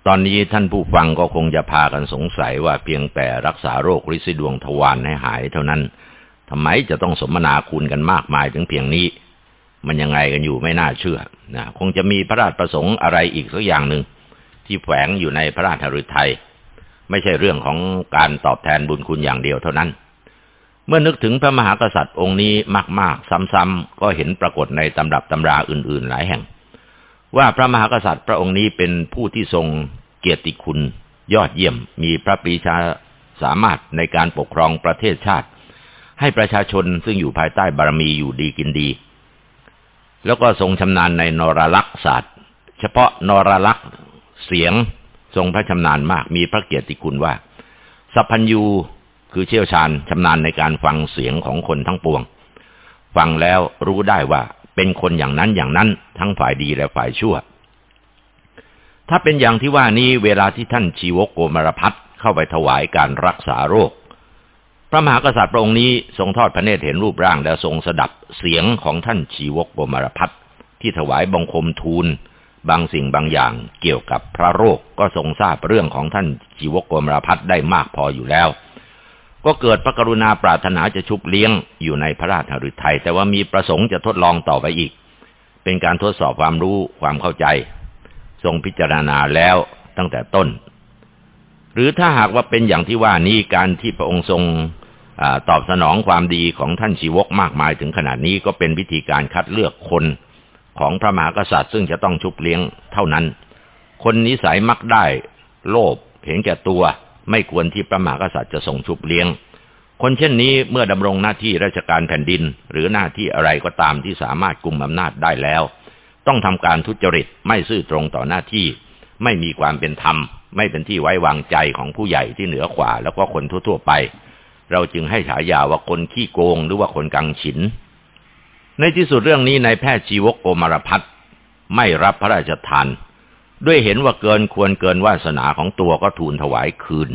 ตอนนี้ท่านผู้ฟังก็คงจะพากันสงสัยว่าเพียงแต่รักษาโรคริซิดวงทวารให้หายเท่านั้นทำไมจะต้องสมนาคุณกันมากมายถึงเพียงนี้ มันยังไงกันอยู่ไม่น่าเชื่อนะคงจะมีพระราชประสงค์อะไรอีกสักอย่างหนึ่งที่แฝงอยู่ในพระราชฤทัยไม่ใช่เรื่องของการตอบแทนบุญคุณอย่างเดียวเท่านั้น เมื่อนึกถึงพระมหากษัตริย์องค์นี้มาก ๆ ซ้ำๆก็เห็นปรากฏในตำรับตำราอื่น ๆ หลายแห่ง ว่าพระมหากษัตริย์พระองค์นี้เป็นผู้ที่ทรงเกียรติคุณ ยอดเยี่ยมมีพระปรีชาสามารถในการปกครองประเทศชาติ ให้ประชาชนซึ่งอยู่ภายใต้บารมีอยู่ดีกินดี แล้วก็ทรงชำนาญในนรลักษ์ศาสตร์ เฉพาะนรลักษณ์เสียงทรงพระชำนาญมากมีพระเกียรติคุณว่าสัพพัญยู คือเชี่ยวชาญชำนาญในการฟังเสียงของคนทั้งปวง ฟังแล้วรู้ได้ว่าเป็นคนอย่างนั้นอย่างนั้นทั้งฝ่ายดีและฝ่ายชั่ว ถ้าเป็นอย่างที่ว่านี้เวลาที่ท่านชีวกโกมารพัฒเข้าไปถวายการรักษาโรค พระมหากษัตริย์พระองค์นี้ทรงทอดพระเนตรเห็นรูปร่างและทรงสดับเสียงของท่านชีวกโกมารพัฒที่ถวายบังคมทูล บางสิ่งบางอย่างเกี่ยวกับพระโรคก็ทรงทราบเรื่องของท่านชีวกโกมารพัฒได้มากพออยู่แล้ว ก็เกิดพระกรุณาปรารถนาจะชุบเลี้ยงอยู่ในพระราชฤทัยแต่ว่ามีประสงค์จะทดลองต่อไปอีก เป็นการทดสอบความรู้ความเข้าใจ ทรงพิจารณาแล้วตั้งแต่ต้น หรือถ้าหากว่าเป็นอย่างที่ว่านี้การที่พระองค์ทรงอตอบสนองความดีของท่านชีวกมากมายถึงขนาดนี้ก็เป็นวิธีการคัดเลือกคนของพระมหากษัตริย์ ซึ่งจะต้องชุบเลี้ยงเท่านั้น คนนิสัยมักได้ โลภเห็นแก่ตัว ไม่ควรที่พระมหากษัตริย์จะส่งชุบเลี้ยง คนเช่นนี้เมื่อดำรงหน้าที่ราชการแผ่นดิน หรือหน้าที่อะไรก็ตามที่สามารถกุมอำนาจได้แล้ว ต้องทำการทุจริตไม่ซื่อตรงต่อหน้าที่ ไม่มีความเป็นธรรม ไม่เป็นที่ไว้วางใจของผู้ใหญ่ที่เหนือกว่า แล้วก็คนทั่วๆไป เราจึงให้ฉายาว่าคนขี้โกงหรือว่าคนกังฉิน ในที่สุดเรื่องนี้นายแพทย์ชีวกโอมารพัฒไม่รับพระราชทาน ด้วยเห็นว่าเกินควรเกินวาสนาของตัวก็ทูลถวายคืน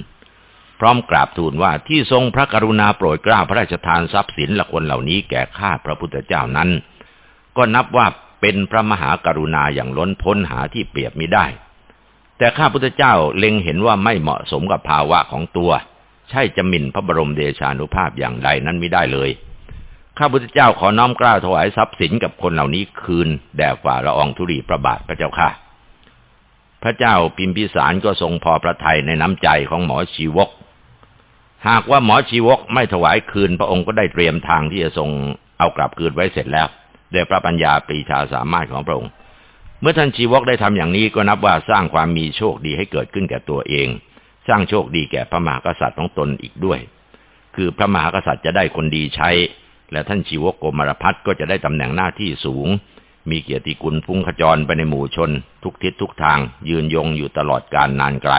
พร้อมกราบทูลว่าที่ทรงพระกรุณาโปรดเกล้าพระราชทานทรัพย์สินละคนเหล่านี้แก่ข้าพระพุทธเจ้านั้น ก็นับว่าเป็นพระมหากรุณาอย่างล้นพ้นหาที่เปรียบมิได้ แต่ข้าพุทธเจ้าเล็งเห็นว่าไม่เหมาะสมกับภาวะของตัว ใช่จะหมิ่นพระบรมเดชานุภาพอย่างใดนั้นไม่ได้เลยข้าพุทธเจ้าขอน้อมกล้าถวายทรัพย์สินกับคนเหล่านี้คืน แด่ฝ่าละอองธุรีพระบาทพระเจ้าค่ะ พระเจ้าพิมพิสารก็ทรงพอพระทัยในน้ำใจของหมอชีวก หากว่าหมอชีวกไม่ถวายคืนพระองค์ก็ได้เตรียมทางที่จะทรงเอากลับคืนไว้เสร็จแล้วด้วยพระปัญญาปรีชาสามารถของพระองค์ เมื่อท่านชีวกได้ทำอย่างนี้ก็นับว่าสร้างความมีโชคดีให้เกิดขึ้นแก่ตัวเอง สร้างโชคดีแก่พระมหากษัตริย์ของตนอีกด้วย คือพระมหากษัตริย์จะได้คนดีใช้ และท่านชีวกโกมารพัฒก็จะได้ตำแหน่งหน้าที่สูง มีเกียรติคุณฟุ้งขจรไปในหมู่ชน ทุกทิศทุกทาง ยืนยงอยู่ตลอดการนานไกล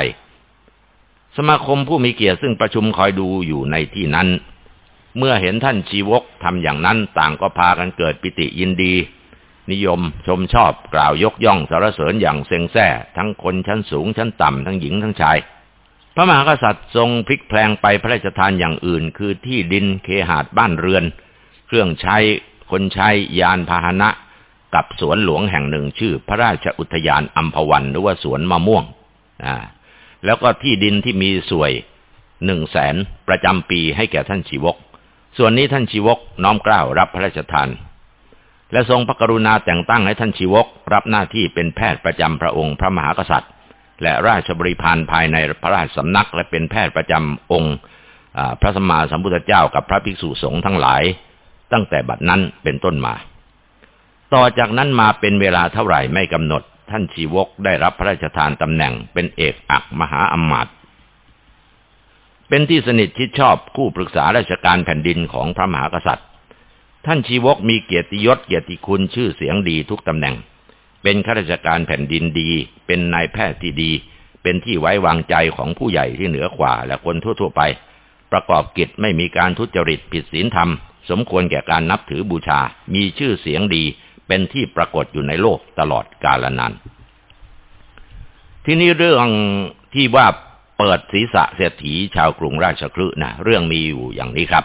สมาคมผู้มีเกียรติซึ่งประชุมคอยดูอยู่ในที่นั้น เมื่อเห็นท่านชีวกทำอย่างนั้นต่างก็พากันเกิดปิติยินดี นิยมชมชอบกล่าวยกย่องสรรเสริญอย่างเซ็งแซ่ทั้งคนชั้นสูงชั้นต่ำทั้งหญิงทั้งชาย พระมหากษัตริย์ทรงพลิกแพลงไปพระราชทานอย่างอื่น คือที่ดินเคหาดบ้านเรือน เครื่องใช้คนใช้ยานพาหนะ กับสวนหลวงแห่งหนึ่งชื่อ พระราชอุทยานอัมพวันหรือว่าสวนมะม่วงอ่าแล้วก็ที่ดินที่มีสวยหนึ่งแสนประจำปีให้แก่ท่านชีวก ส่วนนี้ท่านชีวกน้อมกล้าวรับพระราชทาน และทรงพระกรุณาแต่งตั้งให้ท่านชีวก รับหน้าที่เป็นแพทย์ประจำพระองค์พระมหากษัตริย์ และราชบริพารภายในพระราชสำนัก และเป็นแพทย์ประจำองค์พระสมมาสัมพุทธเจ้ากับพระภิกษุสงฆ์ทั้งหลาย ตั้งแต่บัดนั้นเป็นต้นมา ต่อจากนั้นมาเป็นเวลาเท่าไหร่ไม่กำหนด ท่านชีวกได้รับพระราชทานตำแหน่งเป็นเอกอักมหาอมาตย์เป็นที่สนิทชิดชอบคู่ปรึกษาราชการแผ่นดินของพระมหากษัตริย์ ท่านชีวกมีเกียรติยศเกียรติคุณชื่อเสียงดีทุกตำแหน่ง เป็นข้าราชการแผ่นดินดี เป็นนายแพทย์ที่ดี เป็นที่ไว้วางใจของผู้ใหญ่ที่เหนือกว่า และคนทั่วๆไป ประกอบกิจไม่มีการทุจริตผิดศีลธรรม สมควรแก่การนับถือบูชา มีชื่อเสียงดี เป็นที่ปรากฏอยู่ในโลกตลอดกาลนาน ที่นี้เรื่องที่ว่าเปิดศีรษะเศรษฐีชาวกรุงราชคฤห์นะเรื่องมีอยู่อย่างนี้ครับ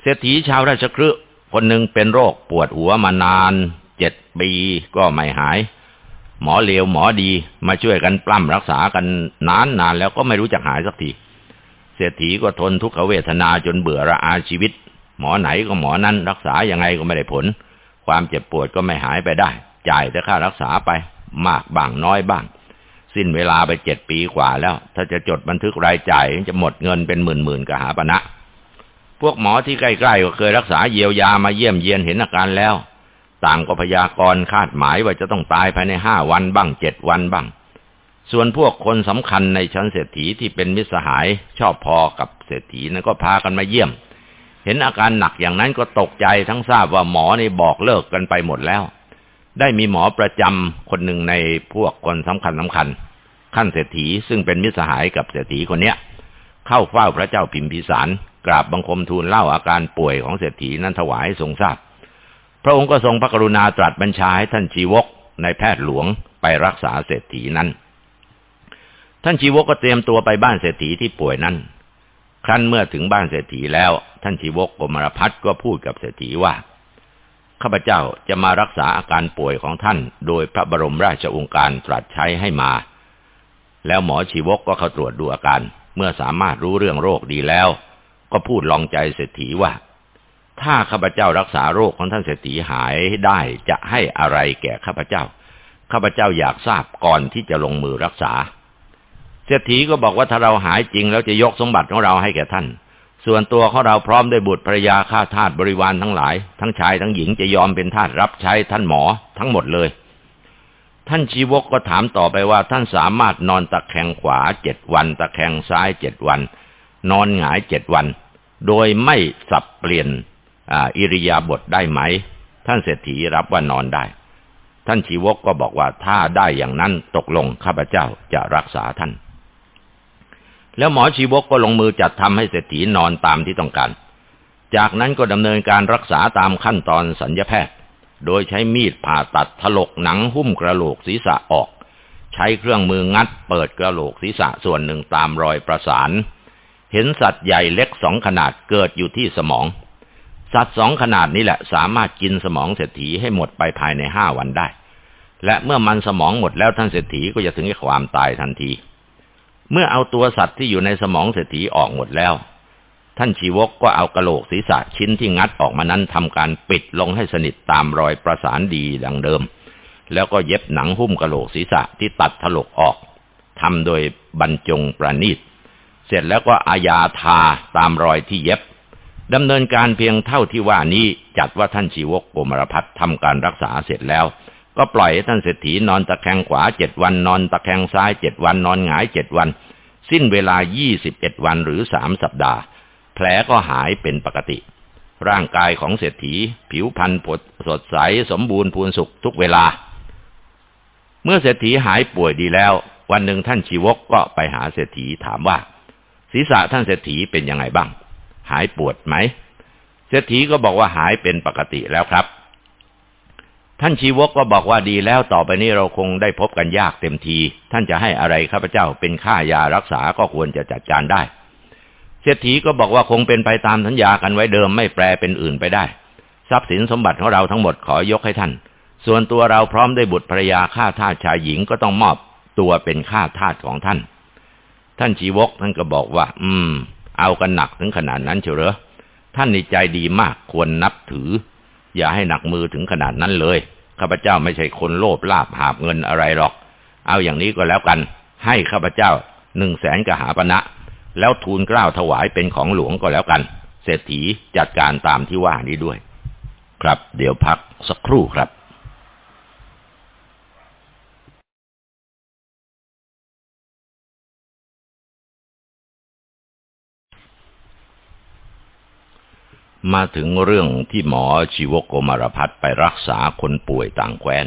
เศรษฐีชาวราชคฤห์คนหนึ่งเป็นโรคปวดหัวมานานเจ็ดปีก็ไม่หาย หมอเลวหมอดีมาช่วยกันปล้ำรักษากันนานนานแล้วก็ไม่รู้จักหายสักทีเศรษฐีก็ทนทุกขเวทนาจนเบื่อระอาชีวิต หมอไหนก็หมอนั้นรักษายังไงก็ไม่ได้ผล ความเจ็บปวดก็ไม่หายไปได้ จ่ายแต่ค่ารักษาไป มากบ้างน้อยบ้าง สิ้นเวลาไปเจ็ดปีกว่าแล้ว ถ้าจะจดบันทึกรายจ่ายจะหมดเงินเป็นหมื่นหมื่นกหาปณะพวกหมอที่ใกล้ๆก็เคยรักษาเยียวยามาเยี่ยมเยียนเห็นอาการแล้ว ต่างก็พยากรณ์คาดหมายว่าจะต้องตายภายในห้าวันบ้างเจ็ดวันบ้าง ส่วนพวกคนสำคัญในชั้นเศรษฐีที่เป็นมิตรสหายชอบพอกับเศรษฐีนั้นก็พากันมาเยี่ยม เห็นอาการหนักอย่างนั้นก็ตกใจทั้งทราบว่าหมอนี่บอกเลิกกันไปหมดแล้ว ได้มีหมอประจำคนหนึ่งในพวกคนสำคัญสำคัญ ขั้นเศรษฐีซึ่งเป็นมิตรสหายกับเศรษฐีคนเนี้ย เข้าเฝ้าพระเจ้าพิมพิสารกราบบังคมทูลเล่าอาการป่วยของเศรษฐีนั้นถวายทรงทราบ พระองค์ก็ทรงพระกรุณาตรัสบัญชาให้ท่านชีวกในแพทย์หลวงไปรักษาเศรษฐีนั้น ท่านชีวกก็เตรียมตัวไปบ้านเศรษฐีที่ป่วยนั้น ครั้นเมื่อถึงบ้านเศรษฐีแล้ว ท่านชีวกกมรพัฒก็พูดกับเศรษฐีว่าข้าพเจ้าจะมารักษาอาการป่วยของท่าน โดยพระบรมราชองค์การตรัสใช้ให้มา แล้วหมอชีวกก็เข้าตรวจดูอาการ เมื่อสามารถรู้เรื่องโรคดีแล้ว ก็พูดลองใจเศรษฐีว่า ถ้าข้าพเจ้ารักษาโรคของท่านเศรษฐีหายได้จะให้อะไรแก่ข้าพเจ้า ข้าพเจ้าอยากทราบก่อนที่จะลงมือรักษา เศรษฐีก็บอกว่าถ้าเราหายจริงแล้วจะยกสมบัติของเราให้แก่ท่าน ส่วนตัวของเราพร้อมด้วยบุตรภรยาข้าทาสบริวารทั้งหลาย ทั้งชายทั้งหญิงจะยอมเป็นทาสรับใช้ท่านหมอทั้งหมดเลย ท่านชีวกก็ถามต่อไปว่าท่านสามารถนอนตะแคงขวาเจ็ดวัน ตะแคงซ้ายเจ็ดวัน นอนหงายเจ็ดวัน โดยไม่สับเปลี่ยนอิริยาบถได้ไหม ท่านเศรษฐีรับว่านอนได้ ท่านชีวกก็บอกว่าถ้าได้อย่างนั้นตกลงข้าพเจ้าจะรักษาท่าน แล้วหมอชีวกก็ลงมือจัดทำให้เศรษฐีนอนตามที่ต้องการ จากนั้นก็ดำเนินการรักษาตามขั้นตอนสัญญาแพทย์ โดยใช้มีดผ่าตัดถลกหนังหุ้มกระโหลกศีรษะออก ใช้เครื่องมืองัดเปิดกระโหลกศีรษะส่วนหนึ่งตามรอยประสาน เห็นสัตว์ใหญ่เล็กสองขนาดเกิดอยู่ที่สมอง สัตว์สองขนาดนี้แหละสามารถกินสมองเศรษฐีให้หมดไปภายในห้าวันได้ และเมื่อมันสมองหมดแล้วท่านเศรษฐีก็จะถึงความตายทันที เมื่อเอาตัวสัตว์ที่อยู่ในสมองเศรษฐีออกหมดแล้ว ท่านชีวกก็เอากระโหลกศีรษะชิ้นที่งัดออกมานั้นทำการปิดลงให้สนิทตามรอยประสานดีดังเดิม แล้วก็เย็บหนังหุ้มกระโหลกศีรษะที่ตัดถลกออกทำโดยบรรจงประณีต เสร็จแล้วก็อาญาทาตามรอยที่เย็บดำเนินการเพียงเท่าที่ว่านี้จัดว่าท่านชีวกโกมรพัฒทำการรักษาเสร็จแล้ว ก็ปล่อยให้ท่านเศรษฐีนอนตะแคงขวาเจ็ดวันนอนตะแคงซ้ายเจ็ดวันนอนหงายเจ็ดวัน สิ้นเวลายี่สิบเอ็ดวันหรือสามสัปดาห์ แผลก็หายเป็นปกติ ร่างกายของเศรษฐี ผิวพรรณผดสดใสสมบูรณ์พูนสุขทุกเวลา เมื่อเศรษฐีหายป่วยดีแล้ว วันหนึ่งท่านชีวกก็ไปหาเศรษฐีถามว่า ศีรษะท่านเศรษฐีเป็นยังไงบ้าง หายปวดไหมเศรษฐีก็บอกว่าหายเป็นปกติแล้วครับ ท่านชีวกก็บอกว่าดีแล้วต่อไปนี้เราคงได้พบกันยากเต็มที ท่านจะให้อะไรข้าพเจ้าเป็นค่ายารักษาก็ควรจะจัดการได้ เศรษฐีก็บอกว่าคงเป็นไปตามสัญญากันไว้เดิมไม่แปลเป็นอื่นไปได้ ทรัพย์สินสมบัติของเราทั้งหมดขอยกให้ท่าน ส่วนตัวเราพร้อมได้บุตรภรยาข้าทาสชายหญิงก็ต้องมอบตัวเป็นข้าทาสของท่าน ท่านชีวกท่านก็บอกว่า อืม เอากันหนักถึงขนาดนั้นเชียวเหรอท่านในใจดีมากควรนับถือ อย่าให้หนักมือถึงขนาดนั้นเลยข้าพเจ้าไม่ใช่คนโลภลาบหาบเงินอะไรหรอก เอาอย่างนี้ก็แล้วกัน ให้ข้าพเจ้าหนึ่งแสนกหาปณะแล้วทูลกล้าวถวายเป็นของหลวงก็แล้วกัน เศรษฐีจัดการตามที่ว่านี้ด้วย ครับ เดี๋ยวพักสักครู่ครับ มาถึงเรื่องที่หมอชีวโกมารพัฒไปรักษาคนป่วยต่างแคว้น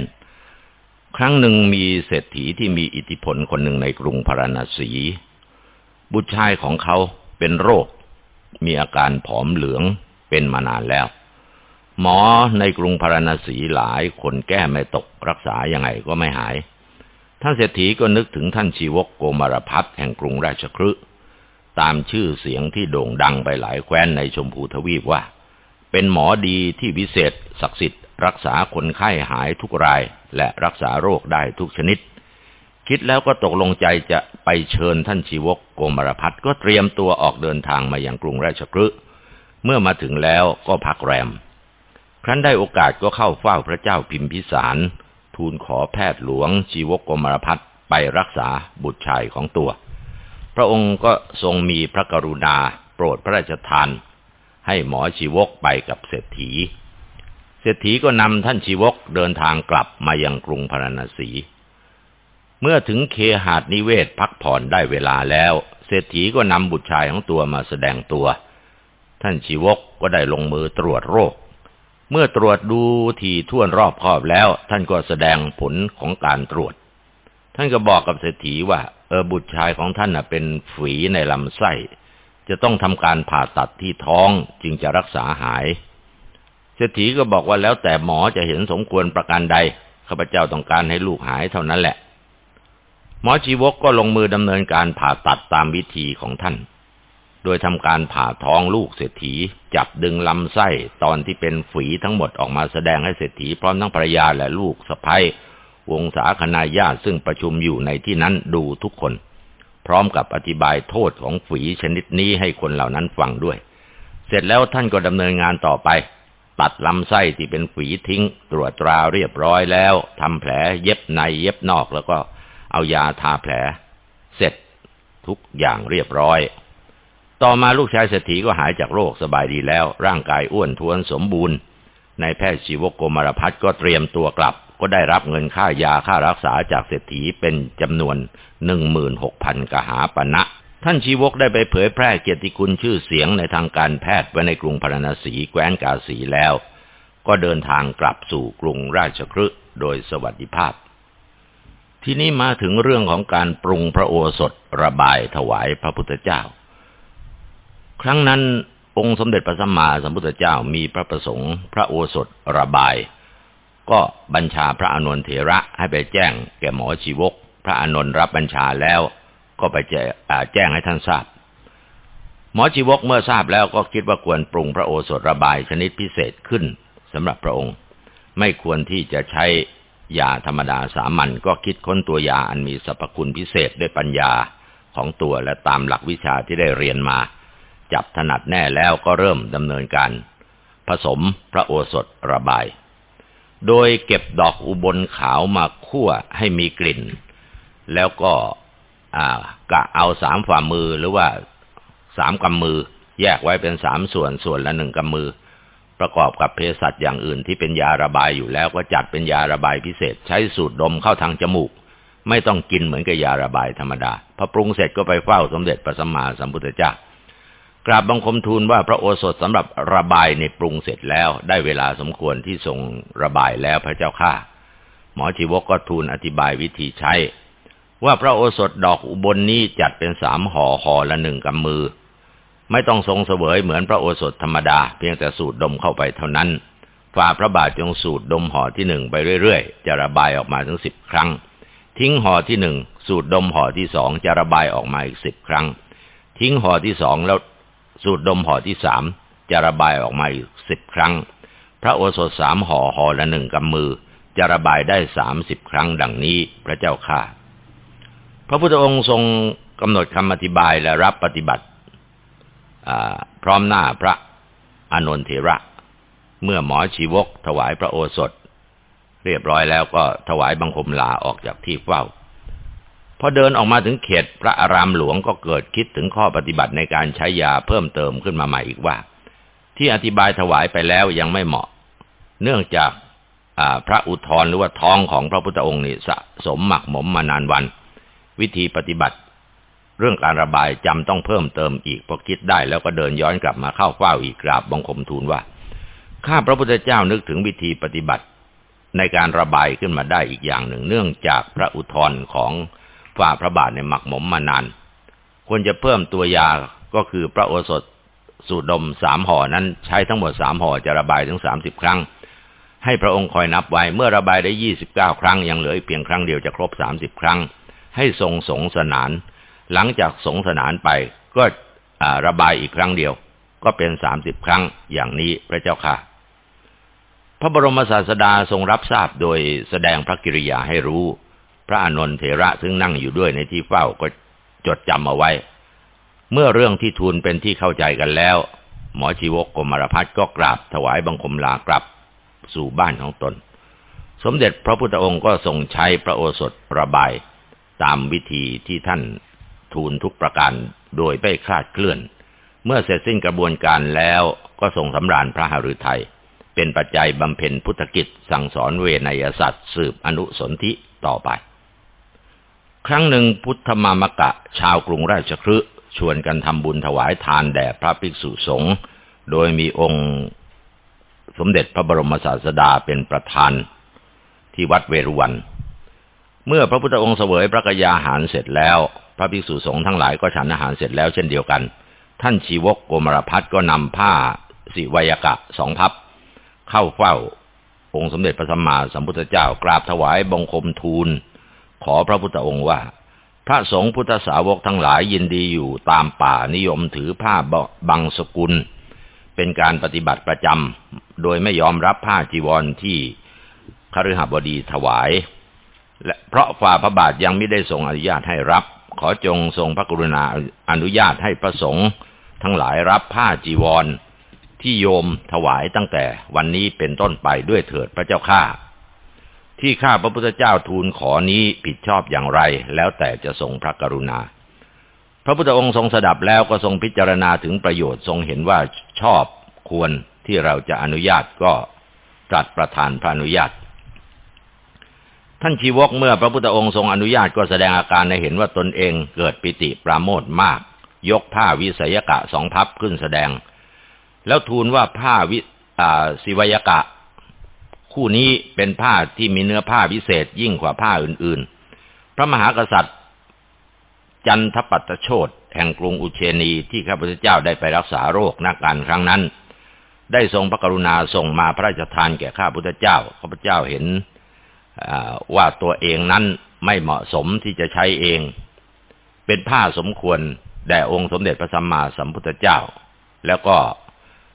ครั้งหนึ่งมีเศรษฐีที่มีอิทธิพลคนหนึ่งในกรุงพาราณสี บุตรชายของเขาเป็นโรค มีอาการผอมเหลืองเป็นมานานแล้ว หมอในกรุงพาราณสีหลายคนแก้ไม่ตกรักษายังไงก็ไม่หาย ท่านเศรษฐีก็นึกถึงท่านชีวกโกมารพัฒแห่งกรุงราชคฤห์ ตามชื่อเสียงที่โด่งดังไปหลายแคว้นในชมพูทวีปว่า เป็นหมอดีที่วิเศษศักดิ์สิทธิ์รักษาคนไข้หายทุกรายและรักษาโรคได้ทุกชนิด คิดแล้วก็ตกลงใจจะไปเชิญท่านชีวกโกมารพัฒก็เตรียมตัวออกเดินทางมาอย่างกรุงราชกฤห์เมื่อมาถึงแล้วก็พักแรม ครั้นได้โอกาสก็เข้าเฝ้าพระเจ้าพิมพิสาร ทูลขอแพทย์หลวงชีวกโกมารพัฒไปรักษาบุตรชายของตัว พระองค์ก็ทรงมีพระกรุณาโปรดพระราชทาน ให้หมอชีวกไปกับเศรษฐี เศรษฐีก็นำท่านชีวกเดินทางกลับมายังกรุงพาราณสี เมื่อถึงเคหาดนิเวศพักผ่อนได้เวลาแล้ว เศรษฐีก็นำบุตรชายของตัวมาแสดงตัว ท่านชีวกก็ได้ลงมือตรวจโรค เมื่อตรวจดูทีท่วนรอบคอบแล้ว ท่านก็แสดงผลของการตรวจ ท่านก็บอกกับเศรษฐีว่า เออบุตรชายของท่านน่ะเป็นฝีในลำไส้ จะต้องทำการผ่าตัดที่ท้องจึงจะรักษาหายเศรษฐีก็บอกว่าแล้วแต่หมอจะเห็นสมควรประการใดข้าพเจ้าต้องการให้ลูกหายเท่านั้นแหละ หมอชีวกก็ลงมือดำเนินการผ่าตัดตามวิธีของท่าน โดยทำการผ่าท้องลูกเศรษฐีจับดึงลำไส้ตอนที่เป็นฝีทั้งหมดออกมาแสดงให้เศรษฐีพร้อมทั้งภรรยาและลูกสะใภ้ วงศาคณาญาติซึ่งประชุมอยู่ในที่นั้นดูทุกคน พร้อมกับอธิบายโทษของฝีชนิดนี้ให้คนเหล่านั้นฟังด้วย เสร็จแล้วท่านก็ดำเนินงานต่อไป ตัดลำไส้ที่เป็นฝีทิ้ง ตรวจตราเรียบร้อยแล้วทำแผลเย็บในเย็บนอกแล้วก็เอายาทาแผล เสร็จทุกอย่างเรียบร้อย ต่อมาลูกชายเศรษฐีก็หายจากโรคสบายดีแล้ว ร่างกายอ้วนท้วนสมบูรณ์นายแพทย์ชีวกโกมารพัฒก็เตรียมตัวกลับ ก็ได้รับเงินค่ายาค่ารักษาจากเศรษฐีเป็นจำนวนหนึ่งหมื่นหกพันกหาปณะนะท่านชีวกได้ไปเผยแพร่เกียรติคุณชื่อเสียงในทางการแพทย์ไว้ในกรุงพาราณสีแคว้นกาสีแล้ว ก็เดินทางกลับสู่กรุงราชคฤห์โดยสวัสดิภาพ ที่นี้มาถึงเรื่องของการปรุงพระโอสถระบายถวายพระพุทธเจ้า ครั้งนั้นองค์สมเด็จพระสัมมาสัมพุทธเจ้ามีพระประสงค์ พระโอสถระบาย ก็บัญชาพระอานนทเถระให้ไปแจ้ง แก่หมอชีวก พระอานนท์รับบัญชาแล้ว ก็ไปแจ้งให้ท่านทราบ หมอชีวกเมื่อทราบแล้วก็คิดว่าควรปรุงพระโอสถระบายชนิดพิเศษขึ้นสำหรับพระองค์ ไม่ควรที่จะใช้ยาธรรมดาสามัญก็คิดค้นตัวยาอันมีสรรพคุณพิเศษด้วยปัญญาของตัวและตามหลักวิชาที่ได้เรียนมา จับถนัดแน่แล้วก็เริ่มดำเนินการ ผสมพระโอสถระบาย โดยเก็บดอกอุบลขาวมาคั่วให้มีกลิ่น แล้วก็กะเอาสามฝ่ามือหรือว่าสามกำมือ แยกไว้เป็นสามส่วนส่วนละหนึ่งกำมือ ประกอบกับเภสัชอย่างอื่นที่เป็นยาระบายอยู่แล้วก็จัดเป็นยาระบายพิเศษ ใช้สูดดมเข้าทางจมูก ไม่ต้องกินเหมือนกับยาระบายธรรมดาพอปรุงเสร็จก็ไปเฝ้าสมเด็จพระสัมมาสัมพุทธเจ้า กราบบังคมทูลว่าพระโอสถสำหรับระบายในปรุงเสร็จแล้ว ได้เวลาสมควรที่ทรงระบายแล้วพระเจ้าข้าหมอชีวกก็ทูลอธิบายวิธีใช้ ว่าพระโอสถดอกอุบลนนี้จัดเป็นสามห่อห่อละหนึ่งกำมือ ไม่ต้องทรงเสวยเหมือนพระโอสถธรรมดา เพียงแต่สูดดมเข้าไปเท่านั้นฝ่าพระบาทจงสูดดมห่อที่หนึ่งไปเรื่อยๆ จะระบายออกมาถึงสิบครั้ง ทิ้งห่อที่หนึ่งสูดดมห่อที่สองจะระบายออกมาอีกสิบครั้ง ทิ้งห่อที่สองแล้ว สูดดมห่อที่สามจะระบายออกมาอีกสิบครั้ง พระโอสถสามห่อห่อละหนึ่งกำมือ จะระบายได้สามสิบครั้งดังนี้พระเจ้าข้าพระพุทธองค์ทรงกำหนดคำอธิบายและรับปฏิบัติพร้อมหน้าพระอนนทเถระ เมื่อหมอชีวกถวายพระโอสถ เรียบร้อยแล้วก็ถวายบังคมลาออกจากที่เฝ้า พอเดินออกมาถึงเขตพระอารามหลวงก็เกิดคิดถึงข้อปฏิบัติในการใช้ยาเพิ่มเติมขึ้นมาใหม่อีกว่า ที่อธิบายถวายไปแล้วยังไม่เหมาะ เนื่องจากพระอุทธรหรือว่าท้องของพระพุทธองค์นี่สะสมหมักหมมมานานวัน วิธีปฏิบัติ เรื่องการระบายจำต้องเพิ่มเติมอีกพอคิดได้แล้วก็เดินย้อนกลับมาเข้าเฝ้าอีกกราบบังคมทูลว่าข้าพระพุทธเจ้านึกถึงวิธีปฏิบัติในการระบายขึ้นมาได้อีกอย่างหนึ่ง เนื่องจากพระอุทธรของ ฝ่าพระบาทในหมักหมมมานาน ควรจะเพิ่มตัวยาก็คือพระโอสถสูดดมสามห่อนั้นใช้ทั้งหมดสามห่อจะระบายถึงสามสิบครั้ง ให้พระองค์คอยนับไว้เมื่อระบายได้ยี่สิบเก้าครั้งยังเหลืออีกเพียงครั้งเดียวจะครบสามสิบครั้ง ให้ทรงสงสนาน หลังจากสงสนานไปก็ระบายอีกครั้งเดียว ก็เป็นสามสิบครั้งอย่างนี้พระเจ้าค่ะ พระบรมศาสดาทรงรับทราบโดยแสดงพระกิริยาให้รู้ พระอานนทเถระซึ่งนั่งอยู่ด้วยในที่เฝ้าก็จดจำเอาไว้ เมื่อเรื่องที่ทูลเป็นที่เข้าใจกันแล้ว หมอชีวกกมารพัฒก็กราบถวายบังคมลากลับสู่บ้านของตน สมเด็จพระพุทธองค์ก็ทรงใช้พระโอสถระบาย ตามวิธีที่ท่านทูลทุกประการโดยไม่คลาดเคลื่อน เมื่อเสร็จสิ้นกระบวนการแล้วก็ทรงสำราญพระหฤทัยเป็นปัจจัยบำเพ็ญพุทธกิจสั่งสอนเวนยสัตว์สืบอนุสนธิต่อไป ครั้งหนึ่งพุทธมามกะ ชาวกรุงราชคฤห์ชวนกันทำบุญถวายทานแด่พระภิกษุสงฆ์โดยมีองค์สมเด็จพระบรมศาสดาเป็นประธานที่วัดเวรุวัน เมื่อพระพุทธองค์เสวยพระกยาหารเสร็จแล้ว พระภิกษุสงฆ์ทั้งหลายก็ฉันอาหารเสร็จแล้วเช่นเดียวกัน ท่านชีวกโกมารพัฒก็นำผ้าสิวยกะสองพับ เข้าเฝ้า องค์สมเด็จพระสัมมาสัมพุทธเจ้ากราบถวายบังคมทูล ขอพระพุทธองค์ว่า พระสงฆ์พุทธสาวกทั้งหลายยินดีอยู่ตามป่านิยมถือผ้าบังสกุล เป็นการปฏิบัติประจำโดยไม่ยอมรับผ้าจีวรที่คฤหบดีถวาย และเพราะฝ่าพระบาทยังไม่ได้ทรงอนุญาตให้รับ ขอจงทรงพระกรุณาอนุญาตให้พระสงฆ์ทั้งหลายรับผ้าจีวรที่โยมถวายตั้งแต่วันนี้เป็นต้นไปด้วยเถิดพระเจ้าข้า ที่ข้าพระพุทธเจ้าทูลขอนี้ผิดชอบอย่างไร แล้วแต่จะทรงพระกรุณา พระพุทธองค์ทรงสดับแล้วก็ทรงพิจารณาถึงประโยชน์ทรงเห็นว่าชอบควรที่เราจะอนุญาตก็ตรัสประทานพระอนุญาต ท่านชีวกเมื่อพระพุทธองค์ทรงอนุญาตก็แสดงอาการในเห็นว่าตนเองเกิดปิติปราโมทมาก ยกผ้าวิสยกะสองพับขึ้นแสดง แล้วทูลว่าผ้าวิศิวยกะ คู่นี้เป็นผ้าที่มีเนื้อผ้าพิเศษยิ่งกว่าผ้าอื่นๆ พระมหากษัตริย์ จันทปัตโชตแห่งกรุงอุเชนีที่ข้าพเจ้าได้ไปรักษาโรคนักการครั้งนั้น ได้ทรงพระกรุณาส่งมาพระราชทานแก่ข้าพุทธเจ้าข้าพเจ้าเห็นว่าตัวเองนั้นไม่เหมาะสมที่จะใช้เอง เป็นผ้าสมควรแด่องค์สมเด็จพระสัมมาสัมพุทธเจ้า แล้วก็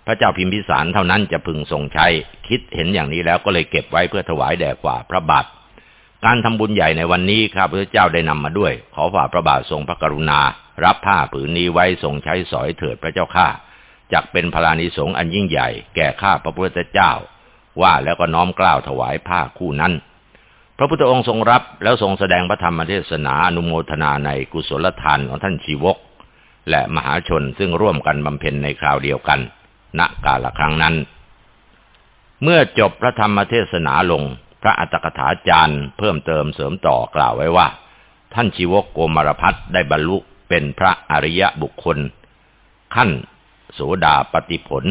พระเจ้าพิมพิสารเท่านั้นจะพึงทรงใช้ คิดเห็นอย่างนี้แล้วก็เลยเก็บไว้เพื่อถวายแด่กว่าพระบาท การทำบุญใหญ่ในวันนี้ข้าพุทธเจ้าได้นำมาด้วย ขอฝ่าพระบาททรงพระกรุณา รับผ้าผืนนี้ไว้ทรงใช้สอยเถิดพระเจ้าข้าจักเป็นพลานิสงอันยิ่งใหญ่แก่ข้าพระพุทธเจ้า ว่าแล้วก็น้อมกล่าวถวายผ้าคู่นั้น พระพุทธองค์ทรงรับแล้วทรงแสดงพระธรรมเทศนาอนุโมทนาในกุศลทานของท่านชีวก และมหาชนซึ่งร่วมกันบำเพ็ญในคราวเดียวกัน ณกาลครั้งนั้น เมื่อจบพระธรรมเทศนาลง พระอัตถกถาจารย์เพิ่มเติมเสริมต่อกล่าวไว้ว่า ท่านชีวกโกมารพัฒได้บรรลุเป็นพระอริยบุคคล ขั้นโสดาปฏิผล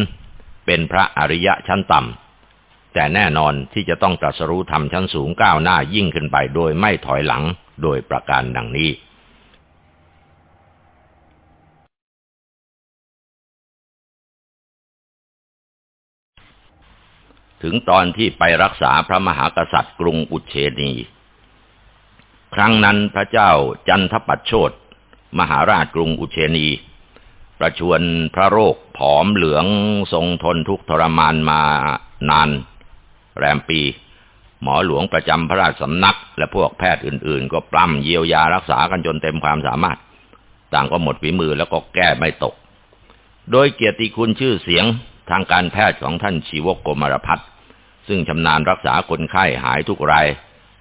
เป็นพระอริยะชั้นต่ำแต่แน่นอนที่จะต้องตรัสรู้ธรรมชั้นสูงก้าวหน้ายิ่งขึ้นไปโดยไม่ถอยหลังโดยประการดังนี้ ถึงตอนที่ไปรักษาพระมหากษัตริย์กรุงอุเชนี ครั้งนั้นพระเจ้าจันทปัชโชตมหาราชกรุงอุเชนี ประชวนพระโรคผอมเหลืองทรงทนทุกทรมานมานาน แรมปี หมอหลวงประจำพระราชสำนัก และพวกแพทย์อื่น ๆ ก็ปล้ำเยียวยารักษากันจนเต็มความสามารถ ต่างก็หมดฝีมือแล้วก็แก้ไม่ตก โดยเกียรติคุณชื่อเสียงทางการแพทย์ของท่านชีวกโกมารพัฒน ซึ่งชำนาญรักษาคนไข้หายทุกราย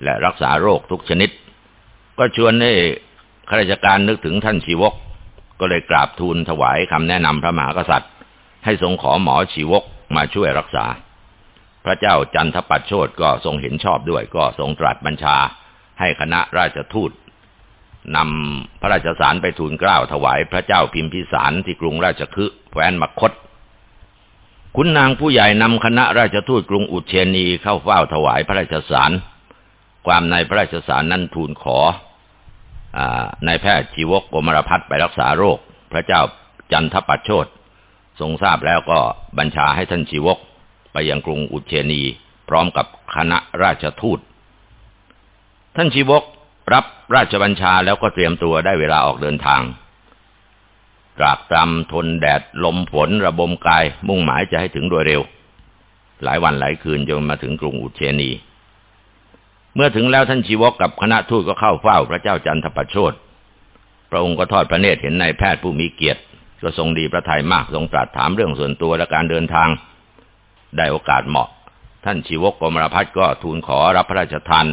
และรักษาโรคทุกชนิด ก็ชวนให้ข้าราชการนึกถึงท่านชีวก ก็เลยกราบทูลถวายคำแนะนำพระมหากษัตริย์ ให้ทรงขอหมอชีวกมาช่วยรักษา พระเจ้าจันทปัตโชตก็ทรงเห็นชอบด้วยก็ทรงตรัสบัญชา ให้คณะราชทูตนำพระราชสารไปทูลเกล้าถวายพระเจ้าพิมพิสารที่กรุงราชคฤห์แคว้นมคต คุณนางผู้ใหญ่นำคณะราชทูตกรุงอุเชนีเข้าเฝ้าถวายพระราชสาร ความในพระราชสารนั้นทูลขอนายแพทย์ชีวกกมรพัฒไปรักษาโรค พระเจ้าจันทปัชโชตทรงทราบแล้วก็บัญชาให้ท่านชีวก ไปยังกรุงอุเชนี พร้อมกับคณะราชทูต ท่านชีวกรับราชบัญชาแล้วก็เตรียมตัวได้เวลาออกเดินทาง ตรากตรำทนแดดลมฝนระบมกาย มุ่งหมายจะให้ถึงโดยเร็ว หลายวันหลายคืนจนมาถึงกรุงอุเชนี เมื่อถึงแล้วท่านชีวกกับคณะทูตก็เข้าเฝ้าพระเจ้าจันทประโชดพระองค์ก็ทอดพระเนตรเห็นนายแพทย์ผู้มีเกียรติก็ทรงดีพระทัยมากทรงตรัสถามเรื่องส่วนตัวและการเดินทาง ได้โอกาสเหมาะ ท่านชีวกกรมรพัฒก็ทูลขอรับพระราชทาน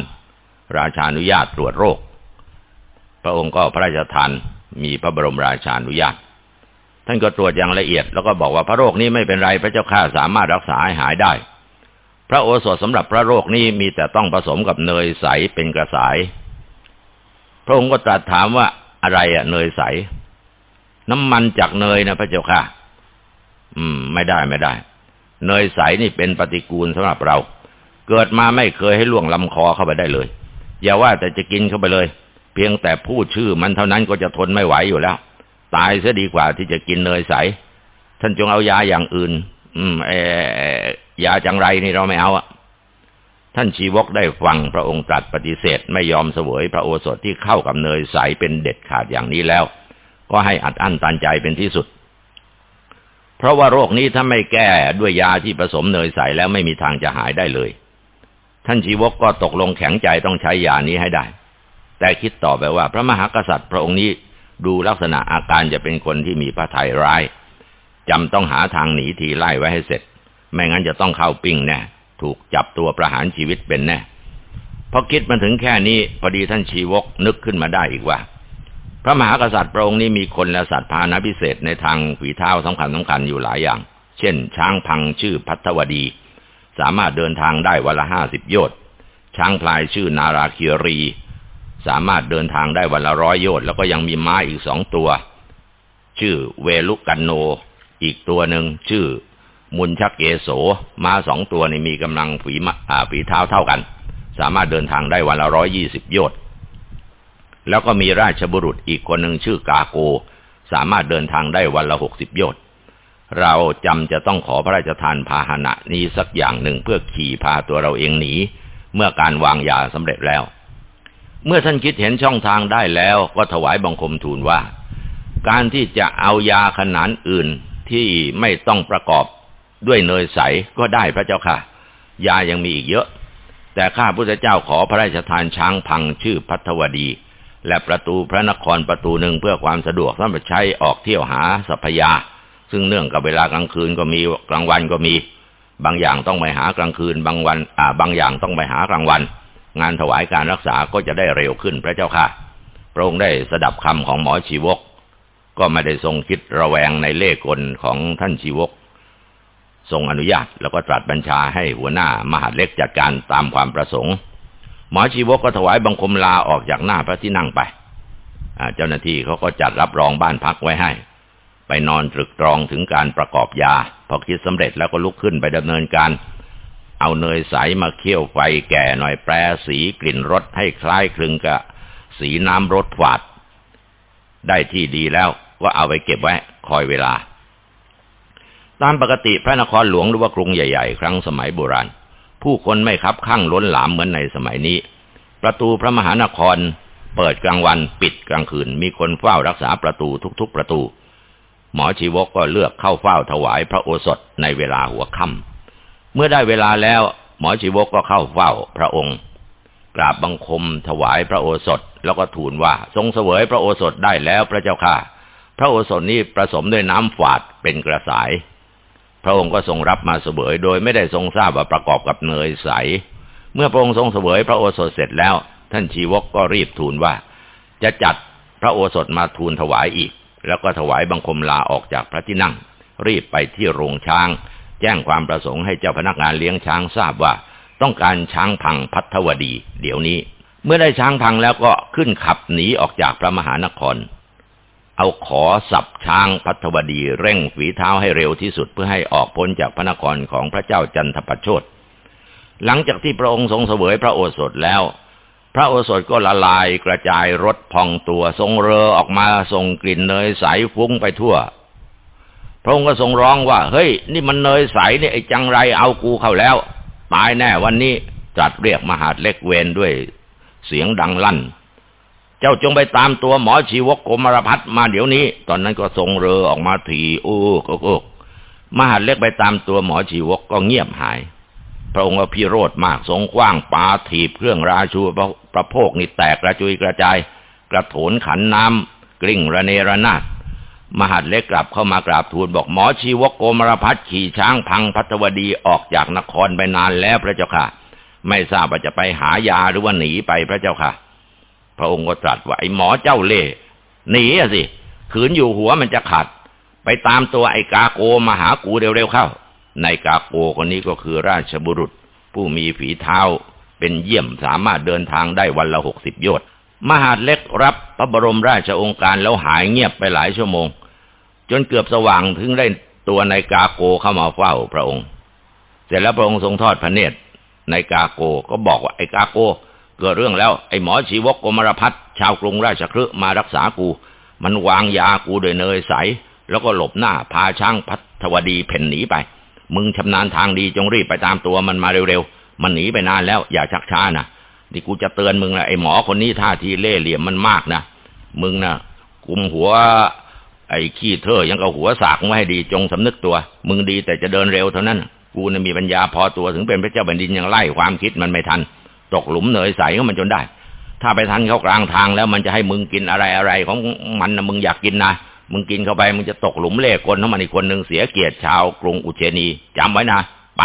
ราชานุญาตตรวจโรค พระองค์ก็พระราชทานมีพระบรมราชานุญาต ท่านก็ตรวจอย่างละเอียด แล้วก็บอกว่าพระโรคนี้ไม่เป็นไรพระเจ้าข้าสามารถรักษาให้หายได้ พระโอสถสำหรับพระโรคนี้มีแต่ต้องผสมกับเนยใสเป็นกระสาย พระองค์ก็ตรัสถามว่าอะไรอะเนยใส น้ำมันจากเนยนะพระเจ้าค่ะอืม ไม่ได้ไม่ได้ เนยใสนี่เป็นปฏิกูลสำหรับเรา เกิดมาไม่เคยให้ล่วงลำคอเข้าไปได้เลย อย่าว่าแต่จะกินเข้าไปเลย เพียงแต่พูดชื่อมันเท่านั้นก็จะทนไม่ไหวอยู่แล้ว ตายซะดีกว่าที่จะกินเนยใส ท่านจงเอายาอย่างอื่น อืมเออยาจังไรนี่เราไม่เอาอะท่านชีวกได้ฟังพระองค์ตรัสปฏิเสธ ไม่ยอมเสวยพระโอสถที่เข้ากับเนยใสเป็นเด็ดขาดอย่างนี้แล้ว ก็ให้อัดอั้นตันใจเป็นที่สุด เพราะว่าโรคนี้ถ้าไม่แก้ด้วยยาที่ผสมเนยใสแล้วไม่มีทางจะหายได้เลย ท่านชีวกก็ตกลงแข็งใจต้องใช้ยานี้ให้ได้ แต่คิดต่อไปว่าพระมหากษัตริย์พระองค์นี้ ดูลักษณะอาการจะเป็นคนที่มีพระทัยร้ายจำต้องหาทางหนีทีไล่ไว้ให้เสร็จ ไม่งั้นจะต้องเข้าปิ้งแน่ถูกจับตัวประหารชีวิตเป็นแน่พอคิดมาถึงแค่นี้พอดีท่านชีวกนึกขึ้นมาได้อีกว่า พระมหากษัตริย์พระองค์นี้มีคนและสัตว์พานะพิเศษในทางฝีเท้าสำคัญสำคัญอยู่หลายอย่าง เช่น ช้างพังชื่อพัทวดี สามารถเดินทางได้วันละห้าสิบโยชน์ช้างพลายชื่อนาราคีรี สามารถเดินทางได้วันละร้อยโยชน์แล้วก็ยังมีม้าอีกสองตัว ชื่อเวลุกันโน อีกตัวหนึ่งชื่อ มุนชักเกโสม้าสองตัวนี่มีกำลังฝีฝีเท้าเท่ากัน สามารถเดินทางได้วันละร้อยยี่สิบโยชน์แล้วก็มีราชบุรุษอีกคนหนึ่งชื่อกาโก สามารถเดินทางได้วันละหกสิบโยชน์เราจำจะต้องขอพระราชทานพาหนะนี้สักอย่างหนึ่งเพื่อขี่พาตัวเราเองหนี เมื่อการวางยาสำเร็จแล้ว เมื่อท่านคิดเห็นช่องทางได้แล้วก็ถวายบังคมทูลว่า การที่จะเอายาขนานอื่นที่ไม่ต้องประกอบด้วยเนยใสก็ได้พระเจ้าค่ะ ยายังมีอีกเยอะ แต่ข้าพุทธเจ้าขอพระราชทานช้างพังชื่อพัทวดี และประตูพระนครประตูหนึ่งเพื่อความสะดวกสำหรับใช้ออกเที่ยวหาสัพยา ซึ่งเนื่องกับเวลากลางคืนก็มีกลางวันก็มี บางอย่างต้องไปหากลางคืนบางวัน อ่า บางอย่างต้องไปหากลางวัน งานถวายการรักษาก็จะได้เร็วขึ้นพระเจ้าค่ะ พระองค์ได้สดับคำของหมอชีวก ก็ไม่ได้ทรงคิดระแวงในเล่กลของท่านชีวก ทรงอนุญาตแล้วก็ตรัสบัญชาให้หัวหน้ามหาเล็กจัดการตามความประสงค์ หมอชีวกก็ถวายบังคมลาออกจากหน้าพระที่นั่งไปเจ้าหน้าที่เขาก็จัดรับรองบ้านพักไว้ให้ ไปนอนตรึกตรองถึงการประกอบยา พอคิดสำเร็จแล้วก็ลุกขึ้นไปดำเนินการ เอาเนยใสมาเคี่ยวไฟแก่หน่อยแปรสีกลิ่นรสให้คล้ายคลึงกับสีน้ำรสฝาด ได้ที่ดีแล้วก็เอาไปเก็บไว้คอยเวลา ตามปกติพระนครหลวงหรือว่ากรุงใหญ่ๆ ครั้งสมัยโบราณ ผู้คนไม่คับข้างล้นหลามเหมือนในสมัยนี้ ประตูพระมหานครเปิดกลางวันปิดกลางคืน มีคนเฝ้ารักษาประตูทุกๆประตู หมอชีวกก็เลือกเข้าเฝ้าถวายพระโอสถในเวลาหัวค่ำ มื่อได้เวลาแล้ว หมอชีวกก็เข้าเฝ้าพระองค์ กราบบังคมถวายพระโอสถแล้วก็ทูลว่า ทรงเสวยพระโอสถได้แล้วพระเจ้าค่ะ พระโอสถนี้ผสมด้วยน้ำฝาดเป็นกระสาย พระองค์ก็ทรงรับมาเสวยโดยไม่ได้ทรงทราบว่าประกอบกับเนยใส เมื่อพระองค์ทรงเสวยพระโอสถเสร็จแล้ว ท่านชีวกก็รีบทูลว่า จะจัดพระโอสถมาทูลถวายอีก แล้วก็ถวายบังคมลาออกจากพระที่นั่ง รีบไปที่โรงช้าง แจ้งความประสงค์ให้เจ้าพนักงานเลี้ยงช้างทราบว่า ต้องการช้างพังพัทวดี เดี๋ยวนี้ เมื่อได้ช้างพังแล้วก็ขึ้นขับหนีออกจากพระมหานคร เอาขอสับช้างพัทวดีเร่งฝีเท้าให้เร็วที่สุดเพื่อให้ออกพ้นจากพระนครของพระเจ้าจันทประโชดหลังจากที่พระองค์ทรงเสวยพระโอสถแล้ว พระโอสถก็ละลายกระจายรถพองตัวทรงเรอออกมาส่งกลิ่นเนยใสฟุ้งไปทั่ว พระองค์ก็ทรงร้องว่า เฮ้ย นี่มันเนยใสเนี่ยไอ้จังไรเอากูเข้าแล้ว ตายแน่วันนี้จัดเรียกมหาดเล็กเวนด้วยเสียงดังลั่น เจ้าจงไปตามตัวหมอชีวกโกมารพัฒมาเดี๋ยวนี้ ตอนนั้นก็ทรงเรือออกมาถีโอ้โอ้มหาเล็กไปตามตัวหมอชีวกก็เงียบหาย พระองค์ก็พิโรธมากทรงกว้างปาถีบเครื่องราชูประโภคนี่แตกกระจุยกระจาย กระโถนขันน้ำกริ่งระเนระนาด มหาเล็กกลับเข้ามากราบทูลบอกหมอชีวกโกมารพัฒขี่ช้างพังพัทวดีออกจากนครไปนานแล้วพระเจ้าค่ะ ไม่ทราบว่าจะไปหายาหรือว่าหนีไปพระเจ้าค่ะ พระองค์ก็ตรัสว่าไอ้หมอเจ้าเล่หนีอะสิขืนอยู่หัวมันจะขาดไปตามตัวไอ้กาโกมาหากูเร็วๆเข้า ในกาโกคนนี้ก็คือราชบุรุษ ผู้มีฝีเท้า เป็นเยี่ยมสามารถเดินทางได้วันละหกสิบโยชน์มหาดเล็กรับพระบรมราชองค์การแล้วหายเงียบไปหลายชั่วโมง จนเกือบสว่างถึงได้ตัวในกาโกเข้ามาเฝ้าพระองค์ เสร็จแล้วพระองค์ทรงทอดพระเนตรในกาโกก็บอกว่าไอ้กาโก เกิดเรื่องแล้วไอ้หมอชีวกกมรพัฒชาวกรุงราชคฤห์มารักษากู มันวางยากูโดยเนยใส แล้วก็หลบหน้าพาช่างพัทวดีเพ่นหนีไป มึงชำนาญทางดีจงรีบไปตามตัวมันมาเร็วๆ มันหนีไปนานแล้วอย่าชักช้านะนี่กูจะเตือนมึงนะไอ้หมอคนนี้ท่าทีเล่เหลี่ยมมันมากนะมึงนะกุมหัว ไอ้ขี้เธอยังกับหัวสากไว้ให้ดีจงสำนึกตัว มึงดีแต่จะเดินเร็วเท่านั้น กูน่ะมีปัญญาพอตัวถึงเป็นพระเจ้าแผ่นดินยังไล่ความคิดมันไม่ทัน ตกหลุมเหนยใสของมันจนได้ ถ้าไปทันเขากลางทางแล้วมันจะให้มึงกินอะไรอะไรของมันนะมึงอยากกินนะ มึงกินเข้าไปมึงจะตกหลุมเล่คนทั้งมันอีกคนหนึ่งเสียเกียรติชาวกรุงอุเชนีจำไว้นะ ไป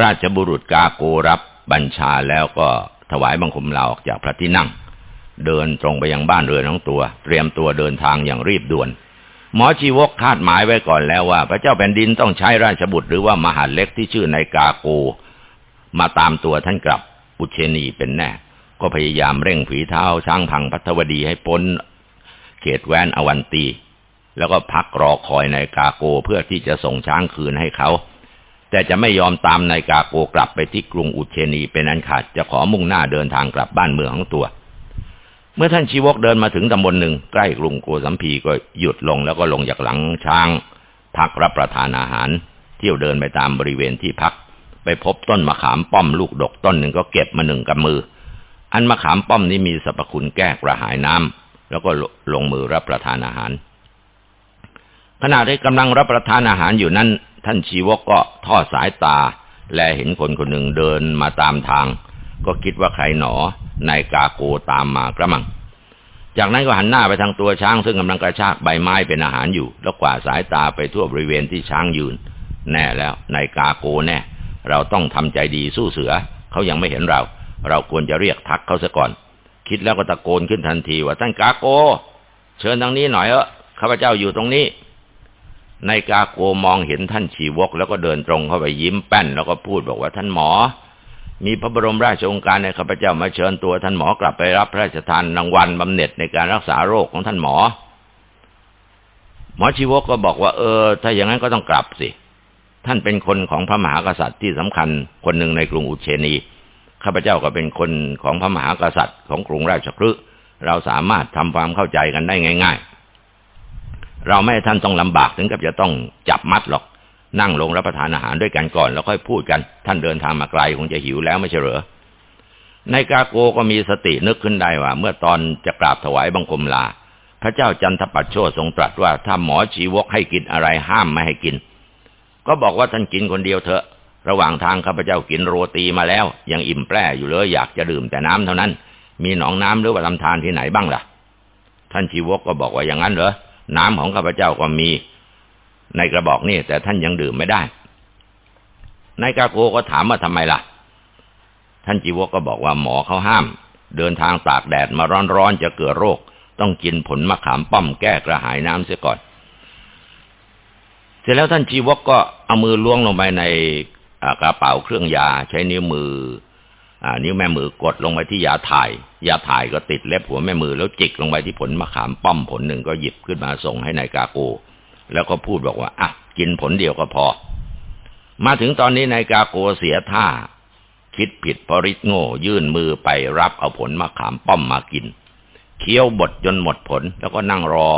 ราชบุรุษกาโกรับบัญชาแล้วก็ถวายบังคมลาออกจากพระที่นั่ง เดินตรงไปยังบ้านเรือนของตัว เตรียมตัวเดินทางอย่างรีบด่วน หมอชีวกคาดหมายไว้ก่อนแล้วว่า พระเจ้าแผ่นดินต้องใช้ราชบุตรหรือว่ามหาเล็กที่ชื่อนายกาโก มาตามตัวท่านกลับอุเชนีเป็นแน่ ก็พยายามเร่งฝีเท้าช้างพังพัทวดีให้พ้น เขตแวนอวันตี แล้วก็พักรอคอยนายกาโกเพื่อที่จะส่งช้างคืนให้เขา แต่จะไม่ยอมตามนายกาโกกลับไปที่กรุงอุเชนีเป็นอันขาดจะขอมุ่งหน้าเดินทางกลับบ้านเมืองของตัว มื่อท่านชีวกเดินมาถึงตำบลหนึ่งใกล้กรุงโกสัมพีก็หยุดลงแล้วก็ลงจากหลังช้าง พักรับประทานอาหาร เที่ยวเดินไปตามบริเวณที่พัก ไปพบต้นมะขามป้อมลูกดกต้นหนึ่งก็เก็บมาหนึ่งกำมือ อันมะขามป้อมนี้มีสรรพคุณแก้กระหายน้ำแล้วก็ลงมือรับประทานอาหาร ขณะที่กำลังรับประทานอาหารอยู่นั้น ท่านชีวกก็ทอดสายตา และเห็นคนคนหนึ่งเดินมาตามทาง ก็คิดว่าใครหนอนายกาโกตามมากระมัง จากนั้นก็หันหน้าไปทางตัวช้าง ซึ่งกำลังกระชากใบไม้เป็นอาหารอยู่ แล้วกวาดสายตาไปทั่วบริเวณที่ช้างยืน แน่แล้วนายกาโกแน่ เราต้องทำใจดีสู้เสือ เขายังไม่เห็นเรา เราควรจะเรียกทักเขาซะก่อน คิดแล้วก็ตะโกนขึ้นทันทีว่าท่านกาโก เชิญทางนี้หน่อยเออข้าพเจ้าอยู่ตรงนี้นายกาโกมองเห็นท่านชีวก แล้วก็เดินตรงเข้าไปยิ้มแป้นแล้วก็พูดบอกว่าท่านหมอ มีพระบรมราชองค์การในข้าพเจ้ามาเชิญตัวท่านหมอกลับไปรับพระราชทานรางวัลบำเหน็จในการรักษาโรคของท่านหมอ หมอชีวกก็บอกว่า เออ ถ้าอย่างนั้นก็ต้องกลับสิ ท่านเป็นคนของพระมหากษัตริย์ที่สำคัญคนหนึ่งในกรุงอุเชนีข้าพเจ้าก็เป็นคนของพระมหากษัตริย์ของกรุงราชคฤห์เราสามารถทำความเข้าใจกันได้ง่าย ๆ เราไม่ให้ท่านต้องลำบากถึงกับจะต้องจับมัดหรอก นั่งลงรับประทานอาหารด้วยกันก่อน แล้วค่อยพูดกัน ท่านเดินทางมาไกลคงจะหิวแล้วไม่ใช่เหรอนายกาโกก็มีสตินึกขึ้นได้ว่า เมื่อตอนจะกราบถวายบังคมลา พระเจ้าจันทปัตโชทรงตรัสว่าถ้าหมอชีวกให้กินอะไรห้ามไม่ให้กิน ก็บอกว่าท่านกินคนเดียวเถอะ ระหว่างทางข้าพเจ้ากินโรตีมาแล้ว ยังอิ่มแปร่อยู่เลยอยากจะดื่มแต่น้ำเท่านั้น มีหนองน้ำหรือว่าลำธารที่ไหนบ้างล่ะ ท่านชีวกก็บอกว่าอย่างนั้นเหรอน้ำของข้าพเจ้าก็มี ในกระบอกนี่แต่ท่านยังดื่มไม่ได้ นายกาโกก็ถามว่าทำไมล่ะ ท่านจีวกก็บอกว่าหมอเขาห้าม เดินทางตากแดดมาร้อนๆจะเกิดโรค ต้องกินผลมะขามป้อมแก้กระหายน้ำเสียก่อน เสร็จแล้วท่านจีวกก็เอามือล้วงลงไปในกระเป๋าเครื่องยาใช้นิ้วมือนิ้วแม่มือกดลงไปที่ยาถ่าย ยาถ่ายก็ติดเล็บหัวแม่มือแล้วจิกลงไปที่ผลมะขามป้อมผลหนึ่งก็หยิบขึ้นมาส่งให้นายกาโก แล้วก็พูดบอกว่าอะกินผลเดียวก็พอ มาถึงตอนนี้นายกาโกเสียท่า คิดผิดพริษโง่ ยื่นมือไปรับเอาผลมะขามป้อมมากิน เคี้ยวบดจนหมดผล แล้วก็นั่งรอ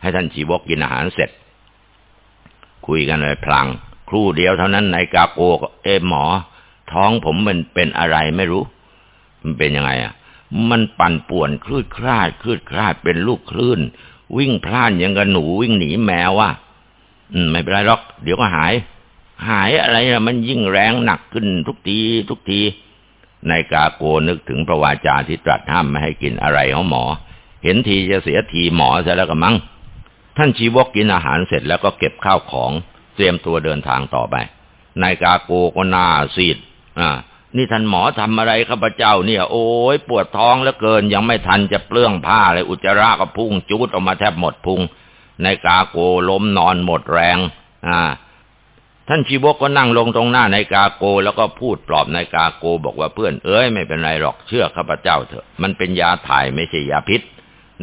ให้ท่านชีวกกินอาหารเสร็จ คุยกันเลยพลางครู่เดียวเท่านั้นนายกาโกเอหมอ ท้องผมมันเป็นอะไรไม่รู้ มันเป็นยังไงอะมันปั่นป่วนคลืดคลาดคลืดคลาดเป็นลูกคลื่น วิ่งพล่านยังกับหนูวิ่งหนีแมวอะอืมไม่เป็นไรหรอก เดี๋ยวก็หาย หายอะไรอะมันยิ่งแรงหนักขึ้นทุกทีทุกทีนายกาโกนึกถึงพระวาจาที่ตรัสห้ามไม่ให้กินอะไรของหมอ เห็นทีจะเสียทีหมอซะแล้วก็มั้งท่านชีวกกินอาหารเสร็จแล้วก็เก็บข้าวของ เตรียมตัวเดินทางต่อไปนายกาโกก็หน้าซีดอ่า นี่ท่านหมอทำอะไรข้าพเจ้าเนี่ย โอ้ยปวดท้องเหลือเกิน ยังไม่ทันจะเปลื้องผ้าเลยอุจจาระก็พุ่งจุดออกมาแทบหมดพุง ในกาโกล้มนอนหมดแรง อ่า ท่านชีวกก็นั่งลงตรงหน้าในกาโก แล้วก็พูดปลอบในกาโกบอกว่าเพื่อนเอ้ยไม่เป็นไรหรอกเชื่อข้าพเจ้าเถอะ มันเป็นยาถ่ายไม่ใช่ยาพิษ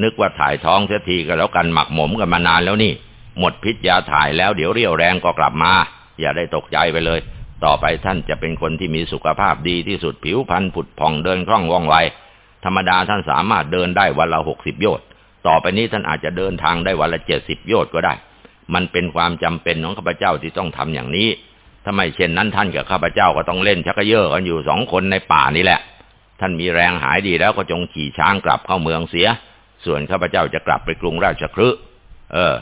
นึกว่าถ่ายท้องเสียทีก็แล้วกันหมักหมมกันมานานแล้วนี่ หมดพิษยาถ่ายแล้วเดี๋ยวเรี่ยวแรงก็กลับมา อย่าได้ตกใจไปเลย ต่อไปท่านจะเป็นคนที่มีสุขภาพดีที่สุดผิวพรรณผุดผ่องเดินคล่องว่องไว ธรรมดาท่านสามารถเดินได้วันละหกสิบโยชน์ต่อไปนี้ท่านอาจจะเดินทางได้วันละเจ็ดสิบโยชน์ก็ได้ มันเป็นความจำเป็นของข้าพเจ้าที่ต้องทำอย่างนี้ถ้าไม่เช่นนั้นท่านกับข้าพเจ้าก็ต้องเล่นชักเยอะกันอยู่สองคนในป่านี่แหละ ท่านมีแรงหายดีแล้วก็จงขี่ช้างกลับเข้าเมืองเสีย ส่วนข้าพเจ้าจะกลับไปกรุงราชคฤห์เออ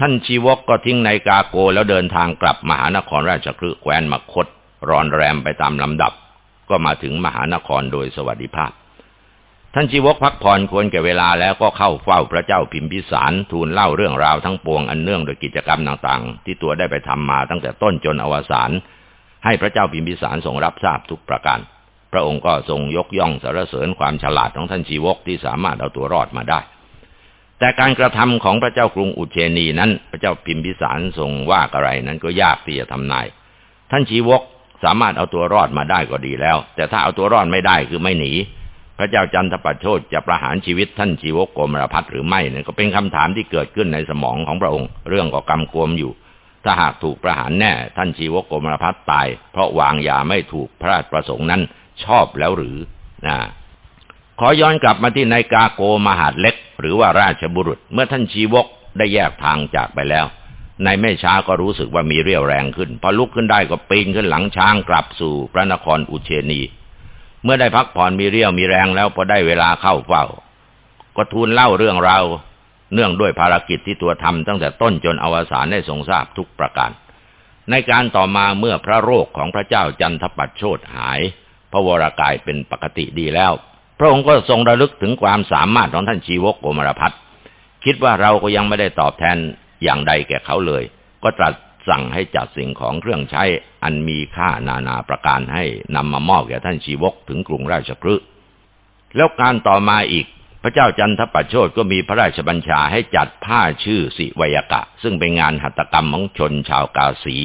ท่านชีวกก็ทิ้งในกาโกแล้วเดินทางกลับมหานครราชคฤห์แคว้นมคต รอนแรมไปตามลำดับ ก็มาถึงมหานครโดยสวัสดิภาพ ท่านชีวกพักผ่อนควรแก่เวลาแล้วก็เข้าเฝ้าพระเจ้าพิมพิสารทูลเล่าเรื่องราวทั้งปวงอันเนื่องโดยกิจกรรมต่างๆ ที่ตัวได้ไปทำมาตั้งแต่ต้นจนอวสานให้พระเจ้าพิมพิสารทรงรับทราบทุกประการ พระองค์ก็ทรงยกย่องสรรเสริญความฉลาดของท่านชีวกที่สามารถเอาตัวรอดมาได้ แต่การกระทำของพระเจ้ากรุงอุเชนีนั้น พระเจ้าพิมพิสารทรงว่าอะไรนั้นก็ยากที่จะทำนาย ท่านชีวกสามารถเอาตัวรอดมาได้ก็ดีแล้ว แต่ถ้าเอาตัวรอดไม่ได้คือไม่หนี พระเจ้าจันทปัโชตจะประหารชีวิตท่านชีวกโกมรพัฒหรือไม่เนี่ยก็เป็นคำถามที่เกิดขึ้นในสมองของพระองค์ เรื่องก็กำกวมอยู่ ถ้าหากถูกประหารแน่ ท่านชีวกโกมรพัฒตาย เพราะวางยาไม่ถูกพระราชประสงค์นั้น ชอบแล้วหรือนะ ขอย้อนกลับมาที่นายกาโกมหาดเล็ก หรือว่าราชบุรุษ เมื่อท่านชีวกได้แยกทางจากไปแล้วในไม่ช้าก็รู้สึกว่ามีเรี่ยวแรงขึ้น พอลุกขึ้นได้ก็ปีนขึ้นหลังช้างกลับสู่พระนครอุเชนี เมื่อได้พักผ่อนมีเรี่ยวมีแรงแล้วพอได้เวลาเข้าเฝ้า ก็ทูลเล่าเรื่องราวเนื่องด้วยภารกิจที่ตัวทำตั้งแต่ต้นจนอวสานได้ทรงทราบทุกประการ ในการต่อมาเมื่อพระโรคของพระเจ้าจันทปัตโชดหาย พระวรากายเป็นปกติดีแล้ว ระองค์ก็ทรงระลึกถึงความสามารถของท่านชีวกโกมารพัฒคิดว่าเราก็ยังไม่ได้ตอบแทนอย่างใดแก่เขาเลย ก็ตรัสสั่งให้จัดสิ่งของเครื่องใช้อันมีค่านานาประการให้นำมามอบแก่ท่านชีวกถึงกรุงราชคฤห์แล้วการต่อมาอีกพระเจ้าจันทปัชโชตก็มีพระราชบัญชาให้จัดผ้าชื่อสิวยกะ ซึ่งเป็นงานหัตถกรรมของชนชาวกาสี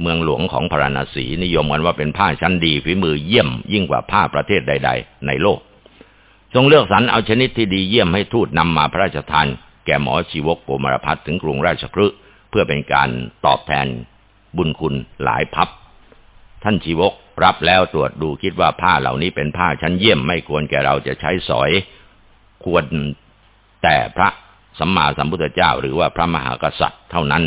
เมืองหลวงของพระนศีนิยมกันว่าเป็นผ้าชั้นดีฝีมือเยี่ยมยิ่งกว่าผ้าประเทศใด ๆ ในโลก ทรงเลือกสรรเอาชนิดที่ดีเยี่ยมให้ทูตนำมาพระราชทาน แก่หมอชีวกโกมารพัฒถึงกรุงราชคฤห์เพื่อเป็นการตอบแทน บุญคุณหลายพับ ท่านชีวกรับแล้วตรวจดูคิดว่าผ้าเหล่านี้เป็นผ้าชั้นเยี่ยมไม่ควรแก่เราจะใช้สอย ควรแต่พระสัมมาสัมพุทธเจ้า หรือว่าพระมหากษัตริย์เท่านั้น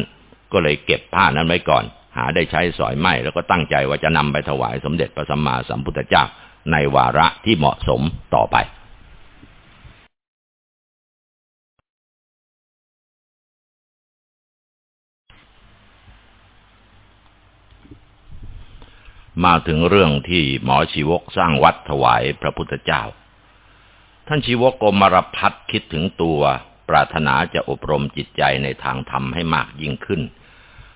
ก็เลยเก็บผ้านั้นไว้ก่อน หาได้ใช้สอยไม่ แล้วก็ตั้งใจว่าจะนำไปถวายสมเด็จพระสัมมาสัมพุทธเจ้าในวาระที่เหมาะสมต่อไป มาถึงเรื่องที่หมอชีวกสร้างวัดถวายพระพุทธเจ้า ท่านชีวกกมารพัฒคิดถึงตัว ปรารถนาจะอบรมจิตใจในทางธรรมให้มากยิ่งขึ้น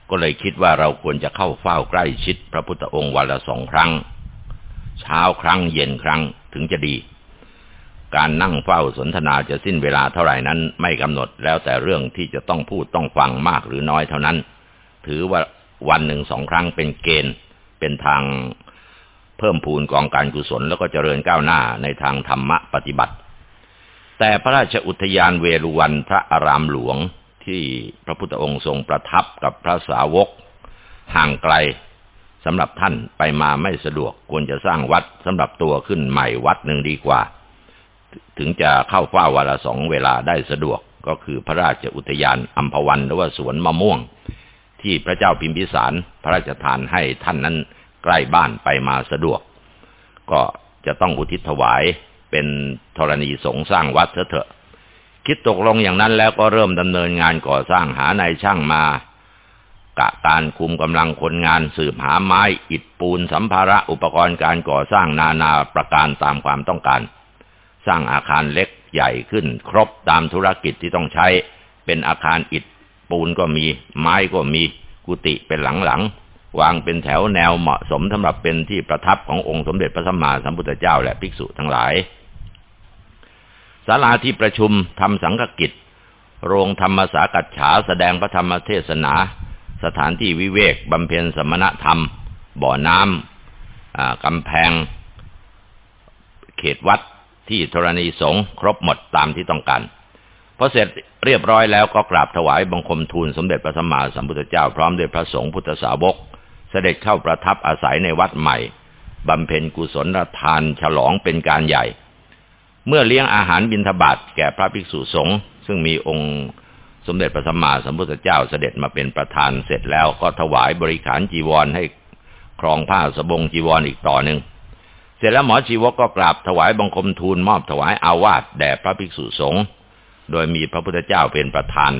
ก็เลยคิดว่าเราควรจะเข้าเฝ้าใกล้ชิดพระพุทธองค์วันละสองครั้ง เช้าครั้งเย็นครั้งถึงจะดี การนั่งเฝ้าสนทนาจะสิ้นเวลาเท่าไหร่นั้นไม่กำหนดแล้วแต่เรื่องที่จะต้องพูดต้องฟังมากหรือน้อยเท่านั้น ถือว่าวันหนึ่งสองครั้งเป็นเกณฑ์ เป็นทางเพิ่มพูนกองการกุศลแล้วก็เจริญก้าวหน้าในทางธรรมะปฏิบัติ แต่พระราชอุทยานเวรุวันพระอารามหลวงที่พระพุทธองค์ทรงประทับกับพระสาวก ห่างไกลสำหรับท่านไปมาไม่สะดวกควรจะสร้างวัดสำหรับตัวขึ้นใหม่วัดหนึ่งดีกว่า ถึงจะเข้าเฝ้าวันละสองเวลาได้สะดวกก็คือพระราชอุทยานอัมพวันหรือว่าสวนมะม่วง ที่พระเจ้าพิมพิสารพระราชทานให้ท่านนั้นใกล้บ้านไปมาสะดวก ก็จะต้องอุทิศถวายเป็นธรณีสงสร้างวัดเถอะคิดตกลงอย่างนั้นแล้วก็เริ่มดำเนินงานก่อสร้างหานายช่างมากะการคุมกำลังคนงานสืบหาไม้อิฐปูนสัมภาระอุปกรณ์การก่อสร้างนานาประการตามความต้องการ สร้างอาคารเล็กใหญ่ขึ้นครบตามธุรกิจที่ต้องใช้ เป็นอาคารอิฐ ปูนก็มี ไม้ก็มี กุฏิเป็นหลังๆ วางเป็นแถวแนวเหมาะสมสำหรับเป็นที่ประทับขององค์สมเด็จพระสัมมาสัมพุทธเจ้าและภิกษุทั้งหลายศาลาที่ประชุมทำสังฆกิจ โรงธรรมสากัจฉาแสดงพระธรรมเทศนา สถานที่วิเวกบำเพ็ญสมณธรรม บ่อน้ำกำแพง เขตวัดที่ธรณีสงครบหมดตามที่ต้องการ พอเสร็จเรียบร้อยแล้วก็กราบถวายบังคมทูลสมเด็จพระสัมมาสัมพุทธเจ้าพร้อมด้วยพระสงฆ์พุทธสาวก เสด็จเข้าประทับอาศัยในวัดใหม่บำเพ็ญกุศลทานฉลองเป็นการใหญ่ เมื่อเลี้ยงอาหารบิณฑบาตแก่พระภิกษุสงฆ์ซึ่งมีองค์สมเด็จพระสัมมาสัมพุทธเจ้าเสด็จมาเป็นประธานเสร็จแล้วก็ถวายบริขารจีวรให้ครองผ้าสบงจีวรออีกต่อหนึ่งเสร็จแล้วหมอชีวกก็กราบถวายบังคมทูลมอบถวายอาวาสแด่พระภิกษุสงฆ์ โดยมีพระพุทธเจ้าเป็นประธาน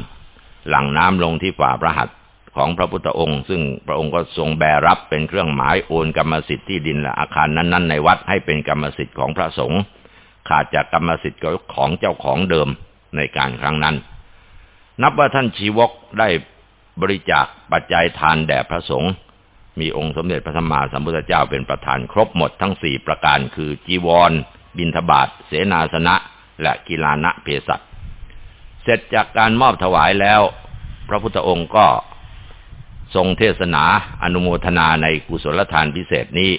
หลั่งน้ำลงที่ฝ่าพระหัตถ์ของพระพุทธองค์ ซึ่งพระองค์ก็ทรงแบรับเป็นเครื่องหมายโอนกรรมสิทธิ์ที่ดินและอาคารนั้น ๆ ในวัดให้เป็นกรรมสิทธิ์ของพระสงฆ์ขาดจากกรรมสิทธิ์ของเจ้าของเดิมในการครั้งนั้น นับว่าท่านชีวกได้บริจาคปัจจัยทานแด่พระสงฆ์มีองค์สมเด็จพระสัมมาสัมพุทธเจ้าเป็นประธานครบหมดทั้งสี่ประการคือจีวร บินทบาทเสนาสนะ และกีฬานะเพศัต เสร็จจากการมอบถวายแล้ว พระพุทธองค์ก็ทรงเทศนาอนุโมทนาในกุศลทานพิเศษนี้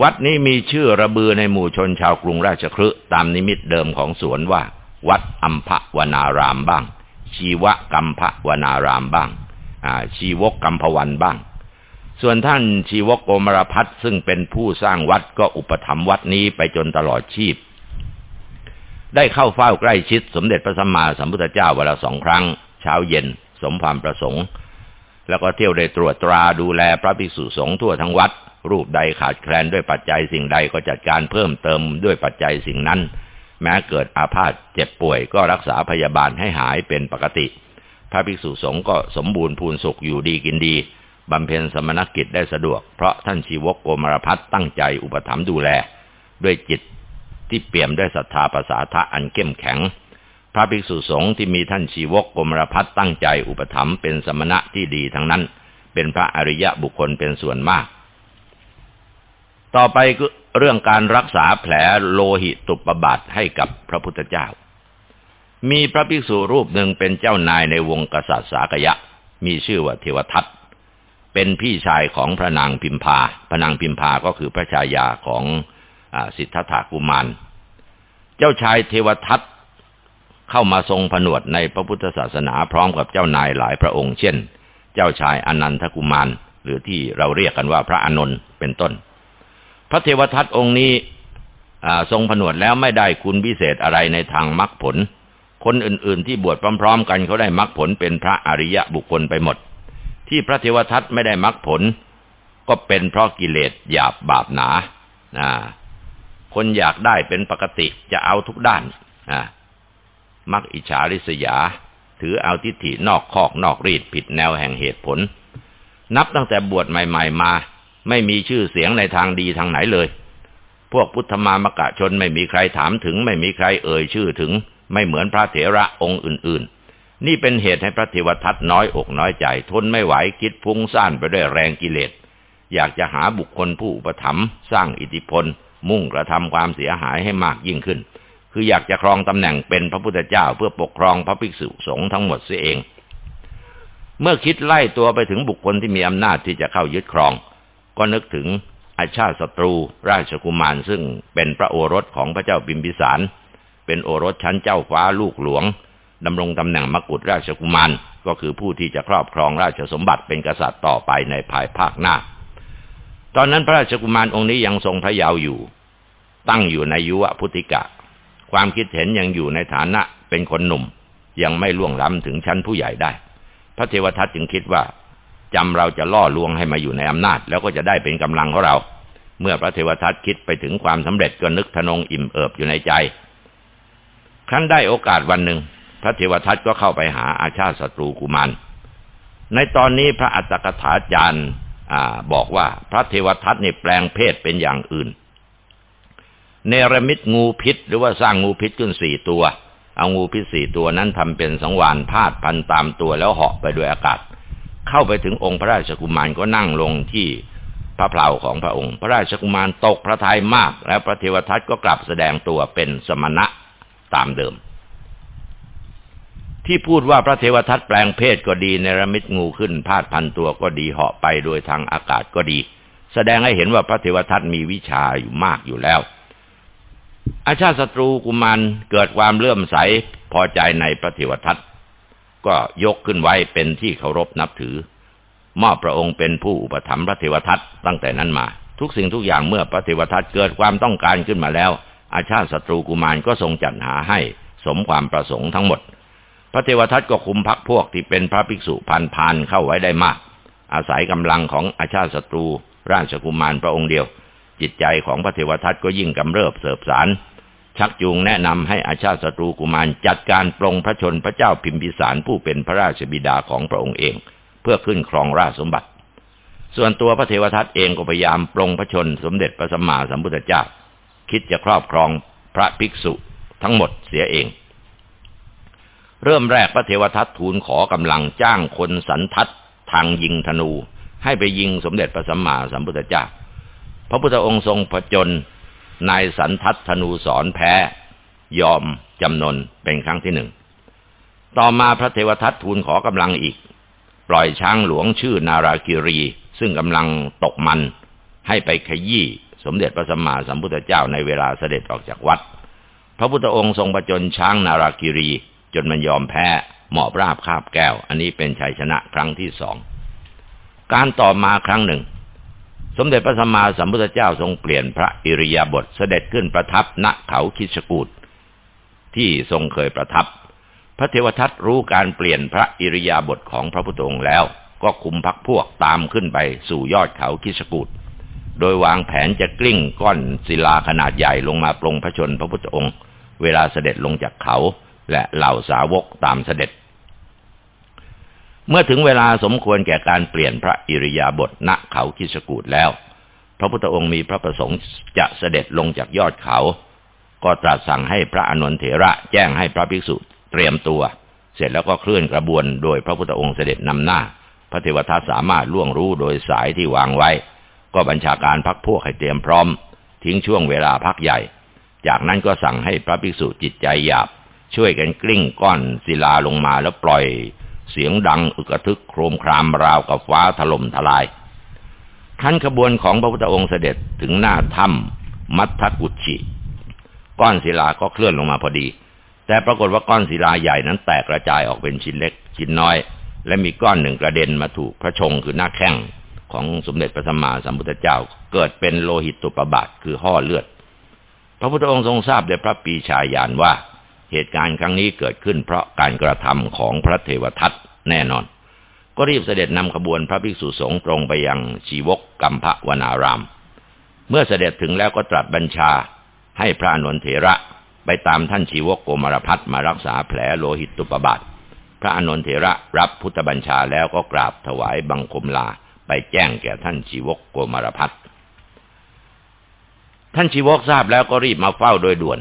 วัดนี้มีชื่อระบือในหมู่ชนชาวกรุงราชคฤห์ตามนิมิตเดิมของสวนว่า วัดอัมพวนารามบ้าง ชีวกัมพวนารามบ้างชีวกกัมพวันบ้าง ส่วนท่านชีวกโกมรพัฒซึ่งเป็นผู้สร้างวัดก็อุปถัมภ์วัดนี้ไปจนตลอดชีพ ได้เข้าเฝ้าใกล้ชิดสมเด็จพระสัมมาสัมพุทธเจ้าวันละสองครั้ง เช้าเย็นสมความประสงค์ แล้วก็เที่ยวได้ตรวจตราดูแลพระภิกษุสงฆ์ทั่วทั้งวัด รูปใดขาดแคลนด้วยปัจจัยสิ่งใดก็จัดการเพิ่มเติมด้วยปัจจัยสิ่งนั้น แม้เกิดอาพาธเจ็บป่วยก็รักษาพยาบาลให้หายเป็นปกติ พระภิกษุสงฆ์ก็สมบูรณ์พูนสุขอยู่ดีกินดีบำเพ็ญสมณกิจได้สะดวกเพราะท่านชีวกโกมารพัฒตั้งใจอุปถัมภ์ดูแล ด้วยจิต ที่เปี่ยมด้วยศรัทธาภาษาทะอันเข้มแข็ง พระภิกษุสงฆ์ที่มีท่านชีวกโกมรพัฒตั้งใจอุปถัมภ์เป็นสมณะที่ดีทั้งนั้น เป็นพระอริยะบุคคลเป็นส่วนมาก ต่อไปก็เรื่องการรักษาแผลโลหิตตุปบาทให้กับพระพุทธเจ้า มีพระภิกษุรูปหนึ่งเป็นเจ้านายในวงกษัตริย์สากยะ มีชื่อว่าเทวทัตเป็นพี่ชายของพระนางพิมพา พระนางพิมพาก็คือพระชายาของ สิทธัตถกุมาร เจ้าชายเทวทัตเข้ามาทรงผนวดในพระพุทธศาสนาพร้อมกับเจ้านายหลายพระองค์ เช่น เจ้าชายอนันทกุมาร หรือที่เราเรียกกันว่าพระอานนท์เป็นต้น พระเทวทัตองค์นี้ทรงผนวดแล้วไม่ได้คุณพิเศษอะไรในทางมรรคผล คนอื่นๆที่บวชพร้อม ๆ กันเขาได้มรรคผลเป็นพระอริยะบุคคลไปหมด ที่พระเทวทัตไม่ได้มรรคผล ก็เป็นเพราะกิเลสหยาบบาปหนา คนอยากได้เป็นปกติจะเอาทุกด้านมักอิจฉาริษยา ถือเอาทิฏฐินอกคอกนอกรีดผิดแนวแห่งเหตุผล นับตั้งแต่บวชใหม่ ๆ มา ไม่มีชื่อเสียงในทางดีทางไหนเลย พวกพุทธมามกะชนไม่มีใครถามถึง ไม่มีใครเอ่ยชื่อถึง ไม่เหมือนพระเถระองค์อื่น ๆ นี่เป็นเหตุให้พระเทวทัตน้อยอกน้อยใจ ทนไม่ไหวคิดพุ่งซ่านไปด้วยแรงกิเลสอยากจะหาบุคคลผู้อุปถัมภ์สร้างอิทธิพล มุ่งกระทำความเสียหายให้มากยิ่งขึ้น คืออยากจะครองตำแหน่งเป็นพระพุทธเจ้าเพื่อปกครองพระภิกษุสงฆ์ทั้งหมดเสียเอง เมื่อคิดไล่ตัวไปถึงบุคคลที่มีอำนาจที่จะเข้ายึดครอง ก็นึกถึงอาชาติศัตรูราชกุมารซึ่งเป็นพระโอรสของพระเจ้าบิมพิสาร เป็นโอรสชั้นเจ้าฟ้าลูกหลวงดำรงตำแหน่งมกุฎราชกุมารก็คือผู้ที่จะครอบครองราชสมบัติเป็นกษัตริย์ต่อไปในภายภาคหน้า ตอนนั้นพระราชกุมารองค์นี้ยังทรงพระเยาว์อยู่ ตั้งอยู่ในยุวพุทธิกะ ความคิดเห็นยังอยู่ในฐานะเป็นคนหนุ่ม ยังไม่ล่วงล้ำถึงชั้นผู้ใหญ่ได้ พระเทวทัตจึงคิดว่าจำเราจะล่อลวงให้มาอยู่ในอำนาจ แล้วก็จะได้เป็นกำลังของเรา เมื่อพระเทวทัตคิดไปถึงความสำเร็จก็นึกทนงอิ่มเอิบอยู่ในใจ ครั้นได้โอกาสวันหนึ่ง พระเทวทัตก็เข้าไปหาอาชาติศัตรูกุมารในตอนนี้พระอัตถกถาจารย์ บอกว่าพระเทวทัตนี่แปลงเพศเป็นอย่างอื่น เนรมิตงูพิษ หรือว่าสร้างงูพิษขึ้นสี่ตัว เอางูพิษสี่ตัวนั้นทำเป็นสังวานพาดพันตามตัวแล้วเหาะไปด้วยอากาศ เข้าไปถึงองค์พระราชกุมารก็นั่งลงที่พระเพลาของพระองค์ พระราชกุมารตกพระทัยมาก แล้วพระเทวทัตก็กลับแสดงตัวเป็นสมณะตามเดิม ที่พูดว่าพระเทวทัตแปลงเพศก็ดีในระมิดงูขึ้นพาดพันตัวก็ดีเหาะไปโดยทางอากาศก็ดี แสดงให้เห็นว่าพระเทวทัตมีวิชาอยู่มากอยู่แล้ว อาชาติศัตรูกุมารเกิดความเลื่อมใสพอใจในพระเทวทัตก็ยกขึ้นไว้เป็นที่เคารพนับถือ มอบพระองค์เป็นผู้อุปถัมภ์พระเทวทัตตั้งแต่นั้นมา ทุกสิ่งทุกอย่างเมื่อพระเทวทัตเกิดความต้องการขึ้นมาแล้ว อาชาติศัตรูกุมารก็ทรงจัดหาให้สมความประสงค์ทั้งหมด พระเทวทัตก็คุมพักพวกที่เป็นพระภิกษุพันพานเข้าไว้ได้มาก อาศัยกำลังของอาชาติศัตรูราชกุมารพระองค์เดียว จิตใจของพระเทวทัตก็ยิ่งกำเริบเสบสาร ชักจูงแนะนำให้อาชาติศัตรูกุมารจัดการปรงพระชนพระเจ้าพิมพิสารผู้เป็นพระราชบิดาของพระองค์เอง เพื่อขึ้นครองราชสมบัติ ส่วนตัวพระเทวทัตเองก็พยายามปรงพระชนสมเด็จพระสัมมาสัมพุทธเจ้าคิดจะครอบครองพระภิกษุทั้งหมดเสียเอง เริ่มแรกพระเทวทัตทูลขอกำลังจ้างคนสันทัดทางยิงธนู ให้ไปยิงสมเด็จพระสัมมาสัมพุทธเจ้า พระพุทธองค์ทรงผจญนายสันทัดธนูสอนแพ้ ยอมจำนนเป็นครั้งที่หนึ่ง ต่อมาพระเทวทัตทูลขอกำลังอีก ปล่อยช้างหลวงชื่อนารากิรี ซึ่งกำลังตกมัน ให้ไปขยี้สมเด็จพระสัมมาสัมพุทธเจ้าในเวลาเสด็จออกจากวัด พระพุทธองค์ทรงประจนช้างนารากิรี จนมันยอมแพ้หมอบราบคาบแก้ว อันนี้เป็นชัยชนะครั้งที่สอง การต่อมาครั้งหนึ่ง สมเด็จพระสัมมาสัมพุทธเจ้าทรงเปลี่ยนพระอิริยาบถเสด็จขึ้นประทับณเขาคิชกูดที่ทรงเคยประทับ พระเทวทัตรู้การเปลี่ยนพระอิริยาบถของพระพุทธองค์แล้ว ก็คุมพักพวกตามขึ้นไปสู่ยอดเขาคิชกูดโดยวางแผนจะกลิ้งก้อนศิลาขนาดใหญ่ลงมาปรงพระชนพระพุทธองค์ เวลาเสด็จลงจากเขา และเหล่าสาวกตามเสด็จ เมื่อถึงเวลาสมควรแก่การเปลี่ยนพระอิริยาบถณเขาคิสกูดแล้ว พระพุทธองค์มีพระประสงค์จะเสด็จลงจากยอดเขา ก็ตรัสสั่งให้พระอนุนเถระแจ้งให้พระภิกษุเตรียมตัว เสร็จแล้วก็เคลื่อนกระบวนโดยพระพุทธองค์เสด็จนำหน้า พระเทวทัตสามารถล่วงรู้โดยสายที่วางไว้ ก็บัญชาการพักพวกให้เตรียมพร้อม ทิ้งช่วงเวลาพักใหญ่ จากนั้นก็สั่งให้พระภิกษุจิตใจหยาบ ช่วยกันกลิ้งก้อนศิลาลงมาแล้วปล่อยเสียงดังอึกทึกโครมครามราวกับฟ้าถล่มทลายขั้นขบวนของพระพุทธองค์เสด็จถึงหน้าถ้ำมัทธกุชิ ก้อนศิลาก็เคลื่อนลงมาพอดี แต่ปรากฏว่าก้อนศิลาใหญ่นั้นแตกกระจายออกเป็นชิ้นเล็กชิ้นน้อย และมีก้อนหนึ่งกระเด็นมาถูกพระชงคือหน้าแข้งของสมเด็จพระสัมมาสัมพุทธเจ้า เกิดเป็นโลหิตตุปบาทคือห่อเลือด พระพุทธองค์ทรงทราบในพระปีชาญาณว่า เหตุการณ์ครั้งนี้เกิดขึ้นเพราะการกระทำของพระเทวทัตแน่นอน ก็รีบเสด็จนำขบวนพระภิกษุสงฆ์ตรงไปยังชีวกกัมพะวนาราม เมื่อเสด็จถึงแล้วก็ตรัสบัญชาให้พระนนเถระไปตามท่านชีวกโกมารพัฒมารักษาแผลโลหิตตุปบาท พระอนนเถระรับพุทธบัญชาแล้วก็กราบถวายบังคมลาไปแจ้งแก่ท่านชีวกโกมารพัฒท่านชีวกทราบแล้วก็รีบมาเฝ้าโดยด่วน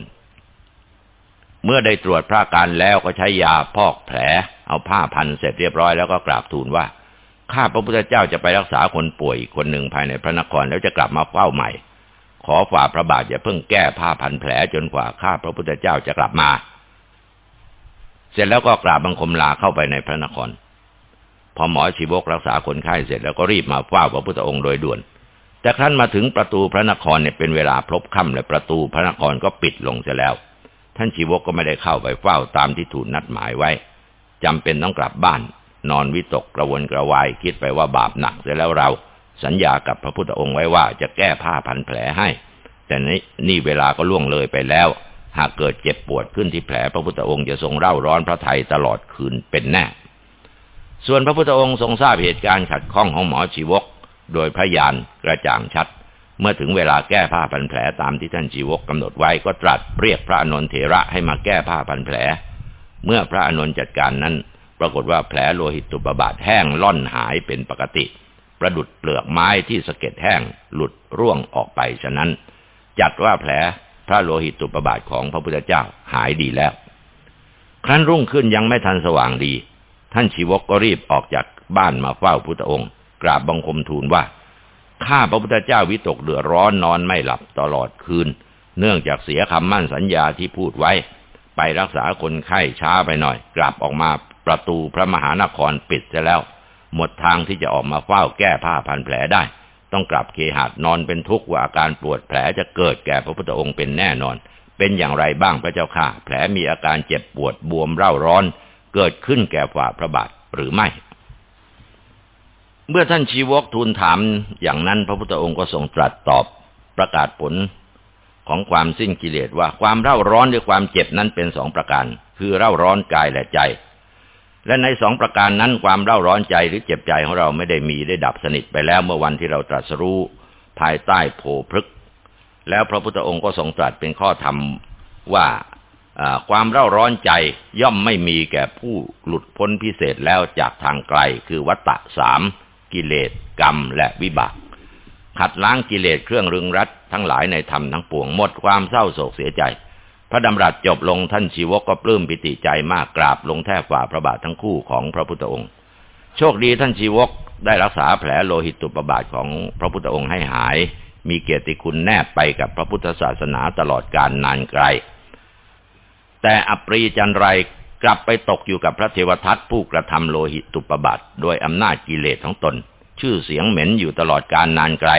เมื่อได้ตรวจพระการแล้วก็ใช้ยาพอกแผล เอาผ้าพันเสร็จเรียบร้อยแล้วก็กราบทูลว่า ข้าพระพุทธเจ้าจะไปรักษาคนป่วยคนหนึ่งภายในพระนครแล้วจะกลับมาเฝ้าใหม่ ขอฝ่าพระบาทอย่าเพิ่งแก้ผ้าพันแผลจนกว่าข้าพระพุทธเจ้าจะกลับมา เสร็จแล้วก็กราบบังคมลาเข้าไปในพระนคร พอหมอชีวกรักษาคนไข้เสร็จแล้วก็รีบมาเฝ้าพระพุทธองค์โดยด่วน แต่ครั้นมาถึงประตูพระนครเนี่ยเป็นเวลาพลบค่ำและประตูพระนครก็ปิดลงเสียแล้ว ท่านชีวกก็ไม่ได้เข้าไปเฝ้าตามที่ถูกนัดหมายไว้จำเป็นต้องกลับบ้าน นอนวิตกกระวนกระวายคิดไปว่าบาปหนักเสียแล้วเรา สัญญากับพระพุทธองค์ไว้ว่าจะแก้ผ้าพันแผลให้ แต่นี่เวลาก็ล่วงเลยไปแล้ว หากเกิดเจ็บปวดขึ้นที่แผลพระพุทธองค์จะทรงเร่าร้อนพระไทยตลอดคืนเป็นแน่ ส่วนพระพุทธองค์ทรงทราบเหตุการณ์ขัดข้องของหมอชีวก โดยพระยานกระจ่างชัด เมื่อถึงเวลาแก้ผ้าพันแผลตามที่ท่านชีวกกำหนดไว้ก็ตรัสเรียกพระอนนทเถระให้มาแก้ผ้าพันแผล เมื่อพระอนนท์จัดการนั้น ปรากฏว่าแผลโลหิตตุบบาทแห้งล่อนหายเป็นปกติ ประดุดเปลือกไม้ที่สะเก็ดแห้งหลุดร่วงออกไปฉะนั้น จัดว่าแผลพระโลหิตตุบบาทของพระพุทธเจ้าหายดีแล้ว ครั้นรุ่งขึ้นยังไม่ทันสว่างดี ท่านชีวกก็รีบออกจากบ้านมาเฝ้าพุทธองค์ กราบบังคมทูลว่า ข้าพระพุทธเจ้าวิตกเดือดร้อนนอนไม่หลับตลอดคืน เนื่องจากเสียคำมั่นสัญญาที่พูดไว้ ไปรักษาคนไข้ช้าไปหน่อย กลับออกมาประตูพระมหานครปิดจะแล้ว หมดทางที่จะออกมาเฝ้าแก้ผ้าพันแผลได้ ต้องกลับเคหดนอนเป็นทุกข์ว่าอาการปวดแผลจะเกิดแก่พระพุทธองค์เป็นแน่นอน เป็นอย่างไรบ้างพระเจ้าค่ะ แผลมีอาการเจ็บปวดบวมเร่าร้อน เกิดขึ้นแก่ฝ่าพระบาทหรือไม่ เมื่อท่านชีวกทูลถามอย่างนั้นพระพุทธองค์ก็ทรงตรัสตอบประกาศผลของความสิ้นกิเลสว่าความเร่าร้อนหรือความเจ็บนั้นเป็นสองประการ คือเร่าร้อนกายและใจ และในสองประการนั้นความเร่าร้อนใจหรือเจ็บใจของเราไม่ได้มีได้ดับสนิทไปแล้วเมื่อวันที่เราตรัสรู้ภายใต้โพพฤกแล้วพระพุทธองค์ก็ทรงตรัสเป็นข้อธรรมว่าความเร่าร้อนใจย่อมไม่มีแก่ผู้หลุดพ้นพิเศษแล้วจากทางไกลคือวัตตะสาม กิเลส กรรม และวิบาก ขัดล้างกิเลสเครื่องรึงรัดทั้งหลายในธรรมทั้งปวงหมดความเศร้าโศกเสียใจ พระดำรัสจบลงท่านชีวกก็ปลื้มปิติใจมากกราบลงแทบฝ่าพระบาททั้งคู่ของพระพุทธองค์ โชคดีท่านชีวกได้รักษาแผลโลหิตตุปบาทของพระพุทธองค์ให้หาย มีเกียรติคุณแนบไปกับพระพุทธศาสนาตลอดกาลนานไกล แต่อปรีจันไร กลับไปตกอยู่กับพระเทวทัตผู้กระทำโลหิตตุปบาทโดยอำนาจกิเลสของตน ชื่อเสียงเหม็นอยู่ตลอดการนานไกล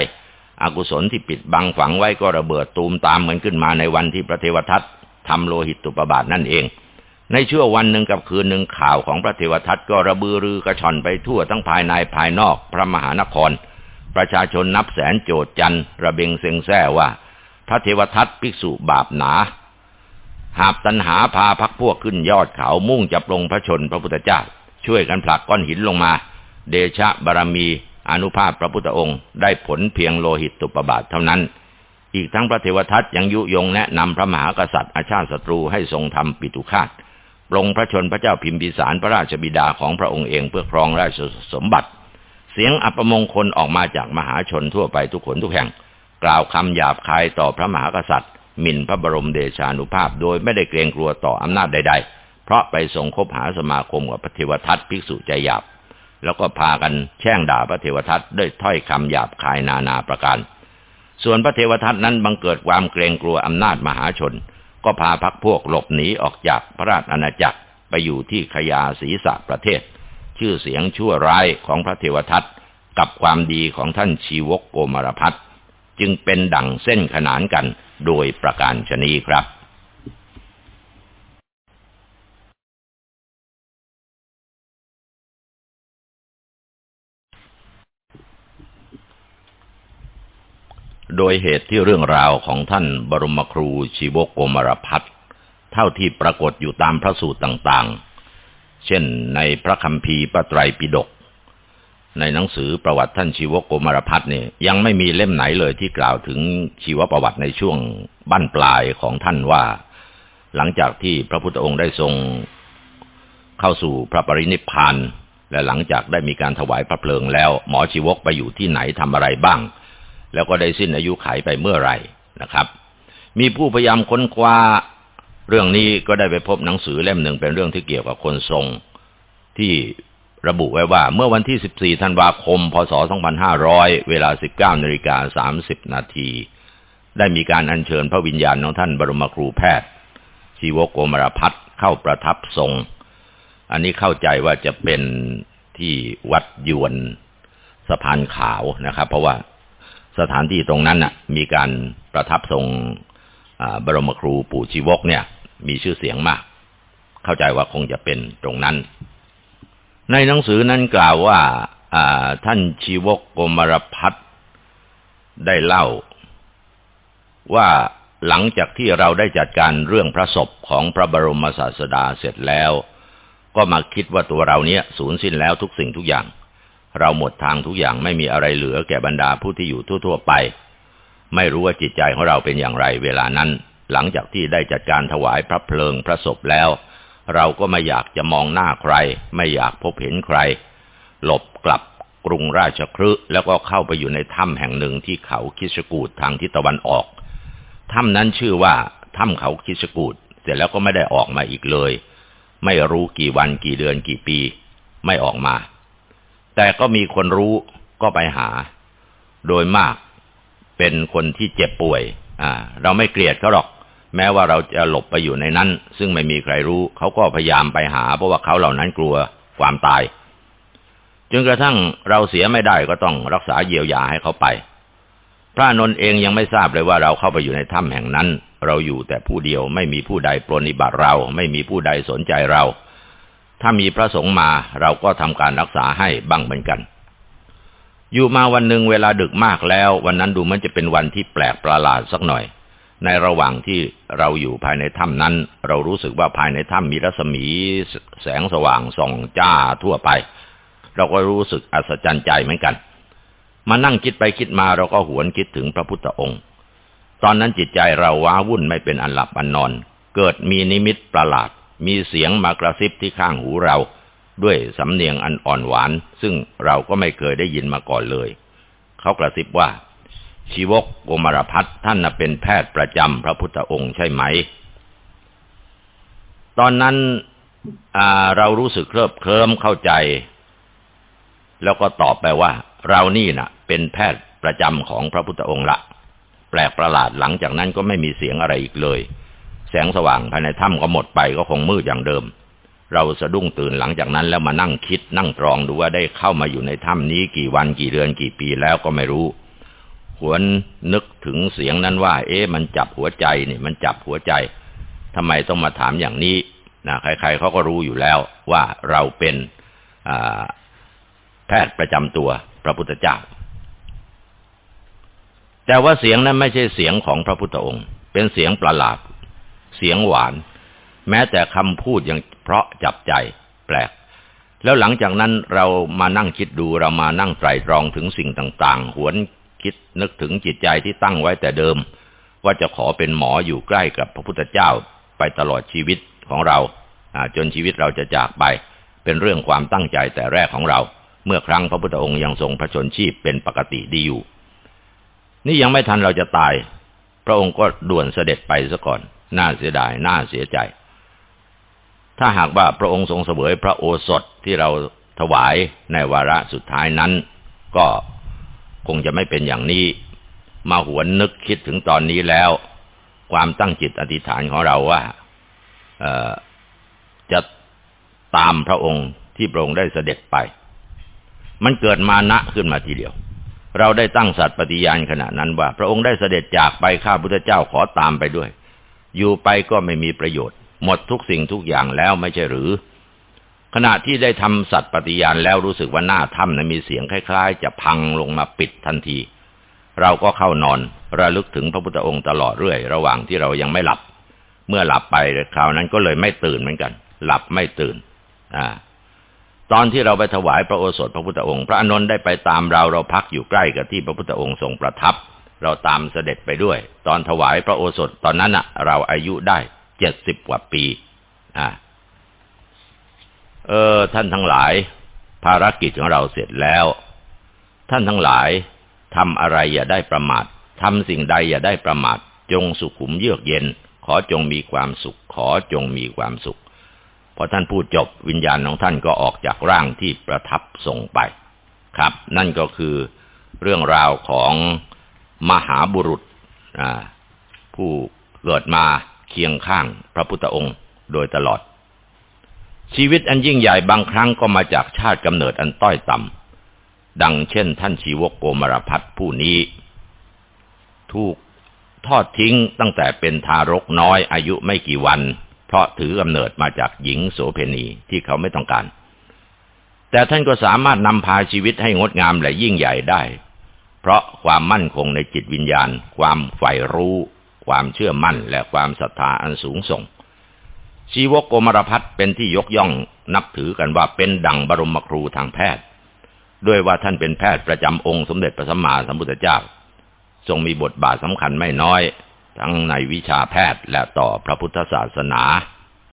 อกุศลที่ปิดบังฝังไว้ก็ระเบิดตูมตามเหมือนขึ้นมาในวันที่พระเทวทัตทำโลหิตตุปบาทนั่นเอง ในช่ววันหนึ่งกับคืนหนึ่งข่าวของพระเทวทัตก็ระบือรือกระชอนไปทั่วทั้งภายในภายนอกพระมหานคร ประชาชนนับแสนโจดจันระเบงเซงแซ่ว่า พระเทวทัตภิกษุบาปหนา หาบตันหาพาพักพวกขึ้นยอดเขามุ่งจะปลงพระชนพระพุทธเจ้า ช่วยกันผลักก้อนหินลงมา เดชะบารมีอนุภาพพระพุทธองค์ ได้ผลเพียงโลหิตตุปบาทเท่านั้น อีกทั้งพระเทวทัตยังยุยงแนะนำพระมหากษัตริย์อาชาติศัตรูให้ทรงทำปิตุคาตปลงพระชนพระเจ้าพิมพิสารพระราชบิดาของพระองค์เองเพื่อครองราชสมบัติ เสียงอัปมงคลออกมาจากมหาชนทั่วไปทุกคนทุกแห่ง กล่าวคำหยาบคายต่อพระมหากษัตริย์ หมิ่นพระบรมเดชานุภาพ โดยไม่ได้เกรงกลัวต่ออำนาจใด ๆ เพราะไปทรงคบหาสมาคมกับพระเทวทัตภิกษุใจหยาบ แล้วก็พากันแช่งด่าพระเทวทัตด้วยถ้อยคำหยาบคายนานาประการ ส่วนพระเทวทัตนั้นบังเกิดความเกรงกลัวอำนาจมหาชน ก็พาพักพวกหลบหนีออกจากพระราชอาณาจักรไปอยู่ที่ขยาศีสะประเทศ ชื่อเสียงชั่วร้ายของพระเทวทัตกับความดีของท่านชีวกโกมารพัฒน์ จึงเป็นดั่งเส้นขนานกันโดยประการชนีครับ โดยเหตุที่เรื่องราวของท่านบรมครูชีวโกมารพัฒเท่าที่ปรากฏอยู่ตามพระสูตรต่างๆ เช่นในพระคัมภีร์ปไตรปิฎก ในหนังสือประวัติท่านชีวโกมารพัฒน์เนี่ยยังไม่มีเล่มไหนเลยที่กล่าวถึงชีวประวัติในช่วงบั้นปลายของท่านว่า หลังจากที่พระพุทธองค์ได้ทรงเข้าสู่พระปรินิพพานและหลังจากได้มีการถวายพระเพลิงแล้ว หมอชีวกไปอยู่ที่ไหนทำอะไรบ้าง แล้วก็ได้สิ้นอายุขัยไปเมื่อไหร่นะครับ มีผู้พยายามค้นคว้าเรื่องนี้ก็ได้ไปพบหนังสือเล่มหนึ่งเป็นเรื่องที่เกี่ยวกับคนทรงที่ ระบุไว้ว่าเมื่อวันที่ 14 ธันวาคม พศ 2500 เวลา 19นาฬิกา30 นาที ได้มีการอัญเชิญพระวิญญาณของท่านบรมครูแพทย์ ชีวโกมรพัฒเข้าประทับทรง อันนี้เข้าใจว่าจะเป็นที่วัดยวนสะพานขาวนะครับ เพราะว่าสถานที่ตรงนั้นน่ะ มีการประทับทรงบรมครูปู่ชีวกเนี่ย มีชื่อเสียงมาก เข้าใจว่าคงจะเป็นตรงนั้น ในหนังสือนั้นกล่าวว่าท่านชีวกกมรพัฒได้เล่า ว่าหลังจากที่เราได้จัดการเรื่องพระศพของพระบรมศาสดาเสร็จแล้ว ก็มาคิดว่าตัวเราเนี้ยสูญสิ้นแล้วทุกสิ่งทุกอย่าง เราหมดทางทุกอย่างไม่มีอะไรเหลือแก่บรรดาผู้ที่อยู่ทั่ว ๆ ไป ไม่รู้ว่าจิตใจของเราเป็นอย่างไรเวลานั้น หลังจากที่ได้จัดการถวายพระเพลิงพระศพแล้ว เราก็ไม่อยากจะมองหน้าใคร ไม่อยากพบเห็นใคร หลบกลับกรุงราชครืแล้วก็เข้าไปอยู่ในถ้ำแห่งหนึ่งที่เขาคิชกูดทางทิศตะวันออก ถ้ำนั้นชื่อว่าถ้ำเขาคิชกูดเสร็จแล้วก็ไม่ได้ออกมาอีกเลย ไม่รู้กี่วันกี่เดือนกี่ปี ไม่ออกมา แต่ก็มีคนรู้ก็ไปหา โดยมากเป็นคนที่เจ็บป่วย อ่า เราไม่เกลียดเขาหรอก แม้ว่าเราจะหลบไปอยู่ในนั้น ซึ่งไม่มีใครรู้ เขาก็พยายามไปหา เพราะว่าเขาเหล่านั้นกลัวความตายจนกระทั่งเราเสียไม่ได้ก็ต้องรักษาเยียวยาให้เขาไป พระนนท์เองยังไม่ทราบเลยว่าเราเข้าไปอยู่ในถ้ำแห่งนั้น เราอยู่แต่ผู้เดียวไม่มีผู้ใดปรนิบัติเรา ไม่มีผู้ใดสนใจเรา ถ้ามีพระสงฆ์มาเราก็ทำการรักษาให้บ้างเหมือนกัน อยู่มาวันหนึ่งเวลาดึกมากแล้ว วันนั้นดูมันจะเป็นวันที่แปลกประหลาดสักหน่อย ในระหว่างที่เราอยู่ภายในถ้ำนั้น เรารู้สึกว่าภายในถ้ำมีรัศมีแสงสว่างส่องจ้าทั่วไป เราก็รู้สึกอัศจรรย์ใจเหมือนกัน มานั่งคิดไปคิดมาเราก็หวนคิดถึงพระพุทธองค์ ตอนนั้นจิตใจเราว้าวุ่นไม่เป็นอันหลับอันนอน เกิดมีนิมิตประหลาด มีเสียงมากระซิบที่ข้างหูเรา ด้วยสำเนียงอันอ่อนหวาน ซึ่งเราก็ไม่เคยได้ยินมาก่อนเลย เขากระซิบว่า ชีวกโกมารพัฒท่านเป็นแพทย์ประจำพระพุทธองค์ใช่ไหม ตอนนั้นเรารู้สึกเคลิบเคลิ้มเข้าใจ แล้วก็ตอบไปว่า เรานี่นะ่ะ เป็นแพทย์ประจำของพระพุทธองค์ละ แปลกประหลาดหลังจากนั้นก็ไม่มีเสียงอะไรอีกเลย แสงสว่างภายในถ้ำก็หมดไปก็คงมืดอย่างเดิม เราสะดุ้งตื่นหลังจากนั้นแล้วมานั่งคิดนั่งตรองดูว่าได้เข้ามาอยู่ในถ้ำนี้กี่วันกี่เดือนกี่ปีแล้วก็ไม่รู้ หวนนึกถึงเสียงนั้นว่า เอ๊ะมันจับหัวใจนี่มันจับหัวใจทำไมต้องมาถามอย่างนี้นะใคร ๆเขาก็รู้อยู่แล้วว่าเราเป็นแพทย์ประจำตัวพระพุทธเจ้า แต่ว่าเสียงนั้นไม่ใช่เสียงของพระพุทธองค์ เป็นเสียงประหลาด เสียงหวาน แม้แต่คำพูดยังเพราะจับใจแปลกแล้วหลังจากนั้นเรามานั่งคิดดูเรามานั่งไตรตรองถึงสิ่งต่าง ๆ หวน คิดนึกถึงจิตใจที่ตั้งไว้แต่เดิม ว่าจะขอเป็นหมออยู่ใกล้กับพระพุทธเจ้าไปตลอดชีวิตของเราจนชีวิตเราจะจากไป เป็นเรื่องความตั้งใจแต่แรกของเรา เมื่อครั้งพระพุทธองค์ยังทรงพระชนชีพเป็นปกติดีอยู่ นี่ยังไม่ทันเราจะตาย พระองค์ก็ด่วนเสด็จไปซะก่อน น่าเสียดายน่าเสียใจ ถ้าหากว่าพระองค์ทรงเสวยพระโอสถที่เราถวายในวาระสุดท้ายนั้น ก็ คงจะไม่เป็นอย่างนี้ มาหวนนึกคิดถึงตอนนี้แล้ว ความตั้งจิตอธิษฐานของเราว่าจะตามพระองค์ที่พระองค์ได้เสด็จไป มันเกิดมานะขึ้นมาทีเดียว เราได้ตั้งสัตว์ปฏิญาณขณะนั้นว่า พระองค์ได้เสด็จจากไปข้าพุทธเจ้าขอตามไปด้วย อยู่ไปก็ไม่มีประโยชน์ หมดทุกสิ่งทุกอย่างแล้วไม่ใช่หรือ ขณะที่ได้ทำสัตว์ปฏิญาณแล้วรู้สึกว่าหน้าถ้ำนั้นมีเสียงคล้าย ๆ จะพังลงมาปิดทันที เราก็เข้านอนระลึกถึงพระพุทธองค์ตลอดเรื่อย ระหว่างที่เรายังไม่หลับ เมื่อหลับไปคราวนั้นก็เลยไม่ตื่นเหมือนกัน หลับไม่ตื่น อ่า ตอนที่เราไปถวายพระโอสถพระพุทธองค์ พระอนนท์ได้ไปตามเราเราพักอยู่ใกล้กับที่พระพุทธองค์ทรงประทับ เราตามเสด็จไปด้วย ตอนถวายพระโอสถตอนนั้นอะเราอายุได้เจ็ดสิบกว่าปี อ่า เออ ท่านทั้งหลาย ภารกิจของเราเสร็จแล้ว ท่านทั้งหลายทำอะไรอย่าได้ประมาททำสิ่งใดอย่าได้ประมาทจงสุขุมเยือกเย็น ขอจงมีความสุข ขอจงมีความสุขพอท่านพูดจบวิญญาณของท่านก็ออกจากร่างที่ประทับส่งไป ครับ นั่นก็คือเรื่องราวของมหาบุรุษผู้เกิดมาเคียงข้างพระพุทธองค์โดยตลอด ชีวิตอันยิ่งใหญ่บางครั้งก็มาจากชาติกำเนิดอันต้อยต่ำดังเช่น ท่านชีวกโกมารพัฒผู้นี้ ถูกทอดทิ้งตั้งแต่เป็นทารกน้อยอายุไม่กี่วัน เพราะถือกำเนิดมาจากหญิงโสเพณีที่เขาไม่ต้องการ แต่ท่านก็สามารถนำพาชีวิตให้งดงามและยิ่งใหญ่ได้ เพราะความมั่นคงในจิตวิญญาณ ความใฝ่รู้ ความเชื่อมั่นและความศรัทธาอันสูงส่ง ชีวกโกมารพัฒเป็นที่ยกย่องนับถือกันว่าเป็นดั่งบรมครูทางแพทย์ ด้วยว่าท่านเป็นแพทย์ประจำองค์สมเด็จพระสัมมาสัมพุทธเจ้า ทรงมีบทบาทสำคัญไม่น้อย ทั้งในวิชาแพทย์และต่อพระพุทธศาสนา